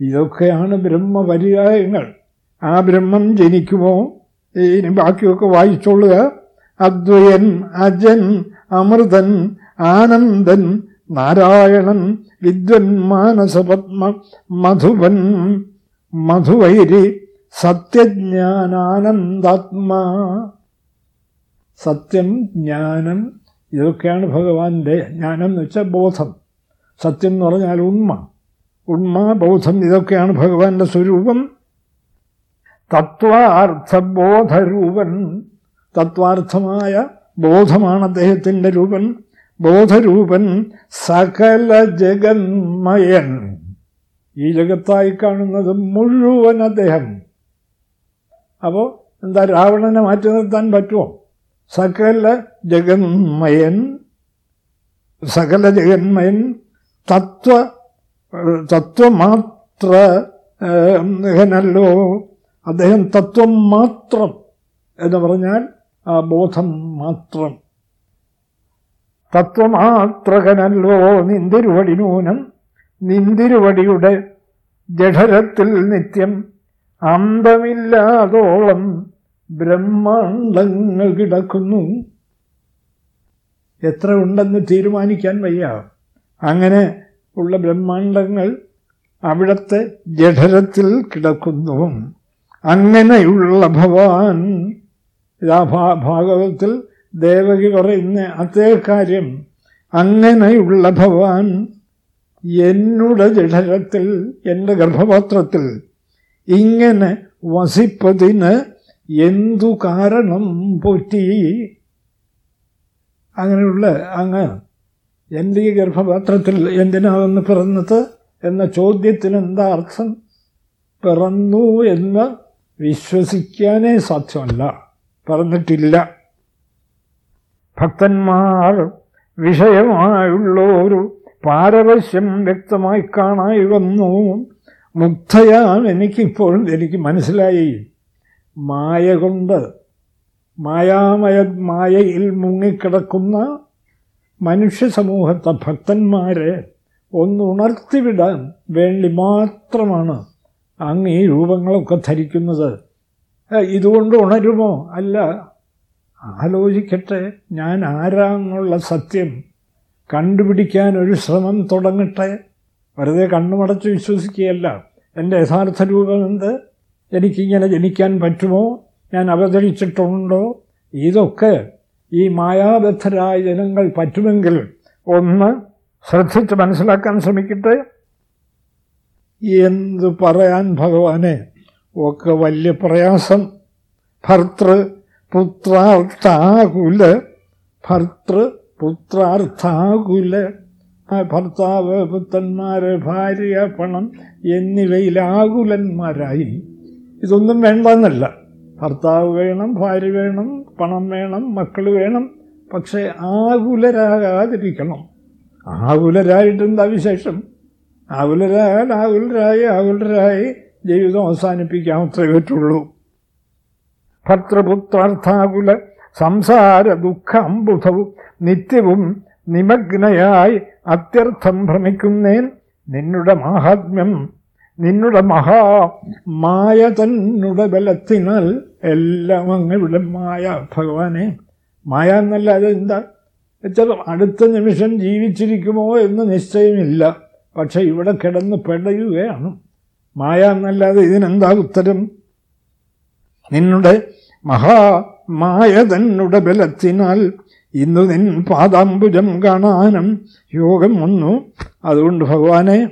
ഇതൊക്കെയാണ് ബ്രഹ്മപര്യായങ്ങൾ. ആ ബ്രഹ്മം ജനിക്കുമോ? ഇനി ബാക്കിയൊക്കെ വായിച്ചോളുക. അദ്വയൻ അജൻ അമൃതൻ ആനന്ദൻ നാരായണൻ വിദ്വൻ മാനസപത്മ മധുവൻ മധുവൈരി സത്യജ്ഞാനാനന്ദാത്മാ. സത്യം ജ്ഞാനം ഇതൊക്കെയാണ് ഭഗവാന്റെ ജ്ഞാനം എന്ന് വെച്ചാൽ ബോധം. സത്യം എന്ന് പറഞ്ഞാൽ ഉണ്മ. ഉണ്മ ബോധം ഇതൊക്കെയാണ് ഭഗവാന്റെ സ്വരൂപം. തത്വാർത്ഥബോധരൂപൻ. തത്വാർത്ഥമായ ബോധമാണ് അദ്ദേഹത്തിന്റെ രൂപൻ ബോധരൂപൻ സകല ജഗന്മയൻ. ഈ ജഗത്തായി കാണുന്നത് മുഴുവൻ അദ്ദേഹം. അപ്പോൾ എന്താ രാവണനെ മാറ്റി നിർത്താൻ പറ്റുമോ? സകല ജഗന്മയൻ സകല ജഗന്മയൻ തത്വ തത്വമാത്ര ഹനല്ലോ അദ്ദേഹം തത്വം മാത്രം എന്ന് പറഞ്ഞാൽ ആ ബോധം മാത്രം. തത്വമാത്രകനല്ലോ നിന്തിരുവടി നൂനം നിന്തിരുവടിയുടെ ജഠരത്തിൽ നിത്യം അന്തമില്ലാതോളം ബ്രഹ്മാണ്ടങ്ങൾ കിടക്കുന്നു. എത്ര ഉണ്ടെന്ന് തീരുമാനിക്കാൻ വയ്യ. അങ്ങനെ ഉള്ള ബ്രഹ്മാണ്ടങ്ങൾ അവിടത്തെ ജഠരത്തിൽ കിടക്കുന്നു. അങ്ങനെയുള്ള ഭഗവാൻ ഇതാ ഭാഗവത്തിൽ ദേവകി പറയുന്ന അതേ കാര്യം. അങ്ങനെയുള്ള ഭഗവാൻ എന്നുടെ ജഠരത്തിൽ എന്റെ ഗർഭപാത്രത്തിൽ ഇങ്ങനെ വസിപ്പതിന് എന്തു കാരണം പൊറ്റി? അങ്ങനെയുള്ള അങ്ങ് എന്റെ ഈ ഗർഭപാത്രത്തിൽ എന്തിനാണെന്ന് പിറന്നത് എന്ന ചോദ്യത്തിന് എന്താ അർത്ഥം? പിറന്നു എന്ന് വിശ്വസിക്കാനേ സാധ്യമല്ല. പറഞ്ഞിട്ടില്ല. ഭക്തന്മാർ വിഷയമായുള്ളൊരു പാരവശ്യം വ്യക്തമായി കാണായി വന്നു. മുക്തയാണ് എനിക്കിപ്പോൾ എനിക്ക് മനസ്സിലായി. മായ കൊണ്ട് മായാമയ മായയിൽ മുങ്ങിക്കിടക്കുന്ന മനുഷ്യ സമൂഹത്തെ ഭക്തന്മാരെ ഒന്നുണർത്തിവിടാൻ വേണ്ടി മാത്രമാണ് അങ്ങ് ഈ രൂപങ്ങളൊക്കെ ധരിക്കുന്നത്. ഇതുകൊണ്ട് ഉണരുമോ? അല്ല. ആലോചിക്കട്ടെ ഞാൻ ആരാന്നുള്ള സത്യം കണ്ടുപിടിക്കാൻ ഒരു ശ്രമം തുടങ്ങട്ടെ. വെറുതെ കണ്ണുമടച്ച് വിശ്വസിക്കുകയല്ല. എന്റെ യഥാർത്ഥ രൂപമെന്ത്? എനിക്കിങ്ങനെ ജനിക്കാൻ പറ്റുമോ? ഞാൻ അവതരിച്ചിട്ടുണ്ടോ? ഇതൊക്കെ ഈ മായാബദ്ധരായ ജനങ്ങൾ പറ്റുമെങ്കിൽ ഒന്ന് ശ്രദ്ധിച്ച് മനസ്സിലാക്കാൻ ശ്രമിക്കട്ടെ. എന്തു പറയാൻ ഭഗവാനെ? ഒക്കെ വലിയ പ്രയാസം. ഭർത്തൃ പുത്രാർത്ഥാകുല. ഭർത്തൃ പുത്രാർത്ഥാകുല. ഭർത്താവ് പുത്രന്മാർ ഭാര്യ പണം എന്നിവയിൽ ആകുലന്മാരായി ഇതൊന്നും വേണ്ടെന്നല്ല. ഭർത്താവ് വേണം ഭാര്യ വേണം പണം വേണം മക്കൾ വേണം. പക്ഷേ ആകുലരാകാതിരിക്കണം. ആകുലരായിട്ട് എന്താ വിശേഷം? ആകുലരായാൽ ആകുലരായി ആകുലരായി ജീവിതം അവസാനിപ്പിക്കാൻ അത്രേ പറ്റുള്ളൂ. ഭർത്തൃപുത്രാർത്ഥാകുല സംസാര ദുഃഖ അമ്പുധവും നിത്യവും നിമഗ്നയായി അത്യർത്ഥം ഭ്രമിക്കുന്നേൻ നിന്നുടെ മാഹാത്മ്യം നിന്നുടെ മഹാ മായ തന്നുടെ ബലത്തിനാൽ എല്ലാം അങ്ങയുടെ മായ. ഭഗവാനെ മായ എന്നല്ല അതെന്താ വെച്ചാൽ അടുത്ത നിമിഷം ജീവിച്ചിരിക്കുമോ എന്ന് നിശ്ചയമില്ല. പക്ഷെ ഇവിടെ കിടന്ന് പെടയുകയാണ്. മായ എന്നല്ലാതെ ഇതിനെന്താ ഉത്തരം? നിന്നുടെ മഹാ മായ തന്നുടെ ബലത്തിനാൽ ഇന്ന് നിൻ പാദാംബുജം കാണാനും യോഗം വന്നു. അതുകൊണ്ട് ഭഗവാനെ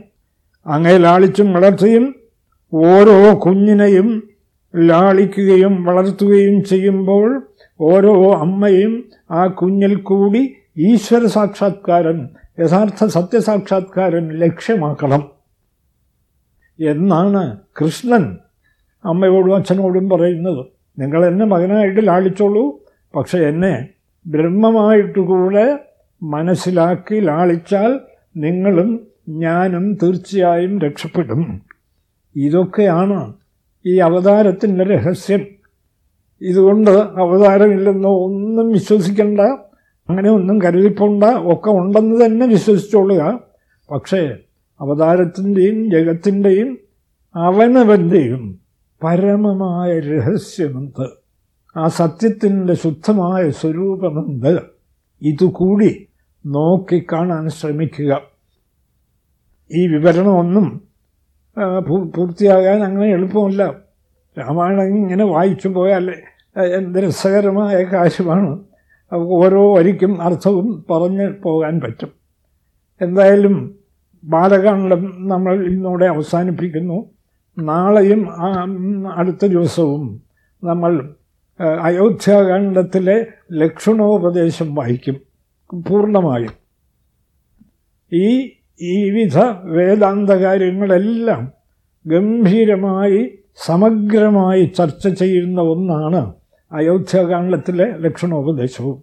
അങ്ങേ ലാളിച്ചും വളർത്തുകയും ഓരോ കുഞ്ഞിനെയും ലാളിക്കുകയും വളർത്തുകയും ചെയ്യുമ്പോൾ ഓരോ അമ്മയും ആ കുഞ്ഞിൽ കൂടി ഈശ്വര സാക്ഷാത്കാരൻ യഥാർത്ഥ സത്യസാക്ഷാത്കാരൻ ലക്ഷ്യമാക്കണം. എന്നാണ് കൃഷ്ണൻ അമ്മയോടും അച്ഛനോടും പറയുന്നത്. നിങ്ങൾ എന്നെ മകനായിട്ട് ലാളിച്ചോളൂ പക്ഷെ എന്നെ ബ്രഹ്മമായിട്ട് കൂടെ മനസ്സിലാക്കി ലാളിച്ചാൽ നിങ്ങളും ഞാനും തീർച്ചയായും രക്ഷപ്പെടും. ഇതൊക്കെയാണ് ഈ അവതാരത്തിന്റെ രഹസ്യം. ഇതുകൊണ്ട് അവതാരമില്ലെന്നോ ഒന്നും വിശ്വസിക്കണ്ട. അങ്ങനെ ഒന്നും കരുതിപ്പോണ്ട. ഒക്കെ ഉണ്ടെന്ന് തന്നെ വിശ്വസിച്ചോളുക. പക്ഷേ അവതാരത്തിന്റെയും ജഗത്തിന്റെയും അവനവന്റെയും പരമമായ രഹസ്യമെന്ത്? ആ സത്യത്തിന്റെ ശുദ്ധമായ സ്വരൂപമെന്ത്? ഇതുകൂടി നോക്കിക്കാണാൻ ശ്രമിക്കുക. ഈ വിവരണമൊന്നും പൂർത്തിയാകാൻ അങ്ങനെ എളുപ്പമല്ല. രാമായണം ഇങ്ങനെ വായിച്ചു പോയാൽ എന്ത് രസകരമായ കാര്യമാണ്. ഓരോ വരിക്കും അർത്ഥവും പറഞ്ഞ് പോകാൻ പറ്റും. എന്തായാലും ബാലകാണ്ഡം നമ്മൾ ഇന്നോടെ അവസാനിപ്പിക്കുന്നു. നാളെയും അടുത്ത ദിവസവും നമ്മൾ അയോധ്യാകാന്ഡത്തിലെ ലക്ഷണോപദേശം വായിക്കും. പൂർണമായും. ഈ ഈ വിധ വേദാന്ത കാര്യങ്ങളെല്ലാം ഗംഭീരമായി സമഗ്രമായി ചർച്ച ചെയ്യുന്ന ഒന്നാണ് അയോധ്യാകാണ്ഡത്തിലെ ലക്ഷണോപദേശവും.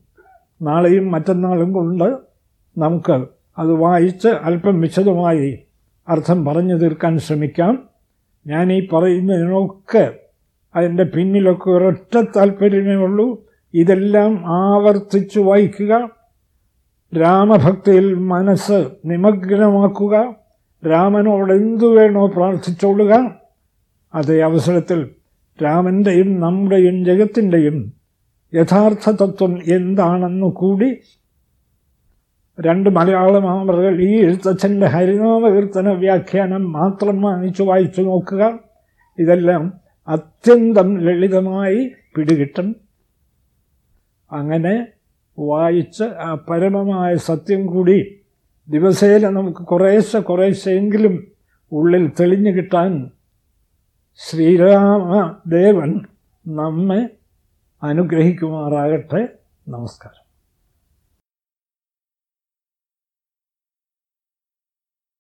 നാളെയും മറ്റന്നാളും കൊണ്ട് നമുക്ക് അത് വായിച്ച് അല്പം വിശദമായി അർത്ഥം പറഞ്ഞു തീർക്കാൻ ശ്രമിക്കാം. ഞാൻ ഈ പറയുന്നതിനൊക്കെ അതിന്റെ പിന്നിലൊക്കെ ഒരൊറ്റ താല്പര്യമേ ഉള്ളൂ. ഇതെല്ലാം ആവർത്തിച്ചു വായിക്കുക. രാമഭക്തിയിൽ മനസ്സ് നിമഗ്നമാക്കുക രാമനോട് എന്തു വേണോ പ്രാർത്ഥിച്ചോളുക അതേ അവസരത്തിൽ രാമന്റെയും നമ്മുടെയും ജഗത്തിന്റെയും യഥാർത്ഥ തത്വം എന്താണെന്ന് കൂടി രണ്ട് മലയാള മാമറുകൾ ഈ എഴുത്തച്ഛന്റെ ഹരിനാമകീർത്തന വ്യാഖ്യാനം മാത്രം വാങ്ങിച്ചു വായിച്ചു നോക്കുക. ഇതെല്ലാം അത്യന്തം ലളിതമായി പിടികിട്ടും. അങ്ങനെ വായിച്ച് ആ പരമമായ സത്യം കൂടി ദിവസേന നമുക്ക് കുറേശ്ശെ കുറേശ്ശെങ്കിലും ഉള്ളിൽ തെളിഞ്ഞു കിട്ടാൻ ശ്രീരാമദേവൻ നമ്മെ അനുഗ്രഹിക്കുമാറാകട്ടെ. നമസ്കാരം.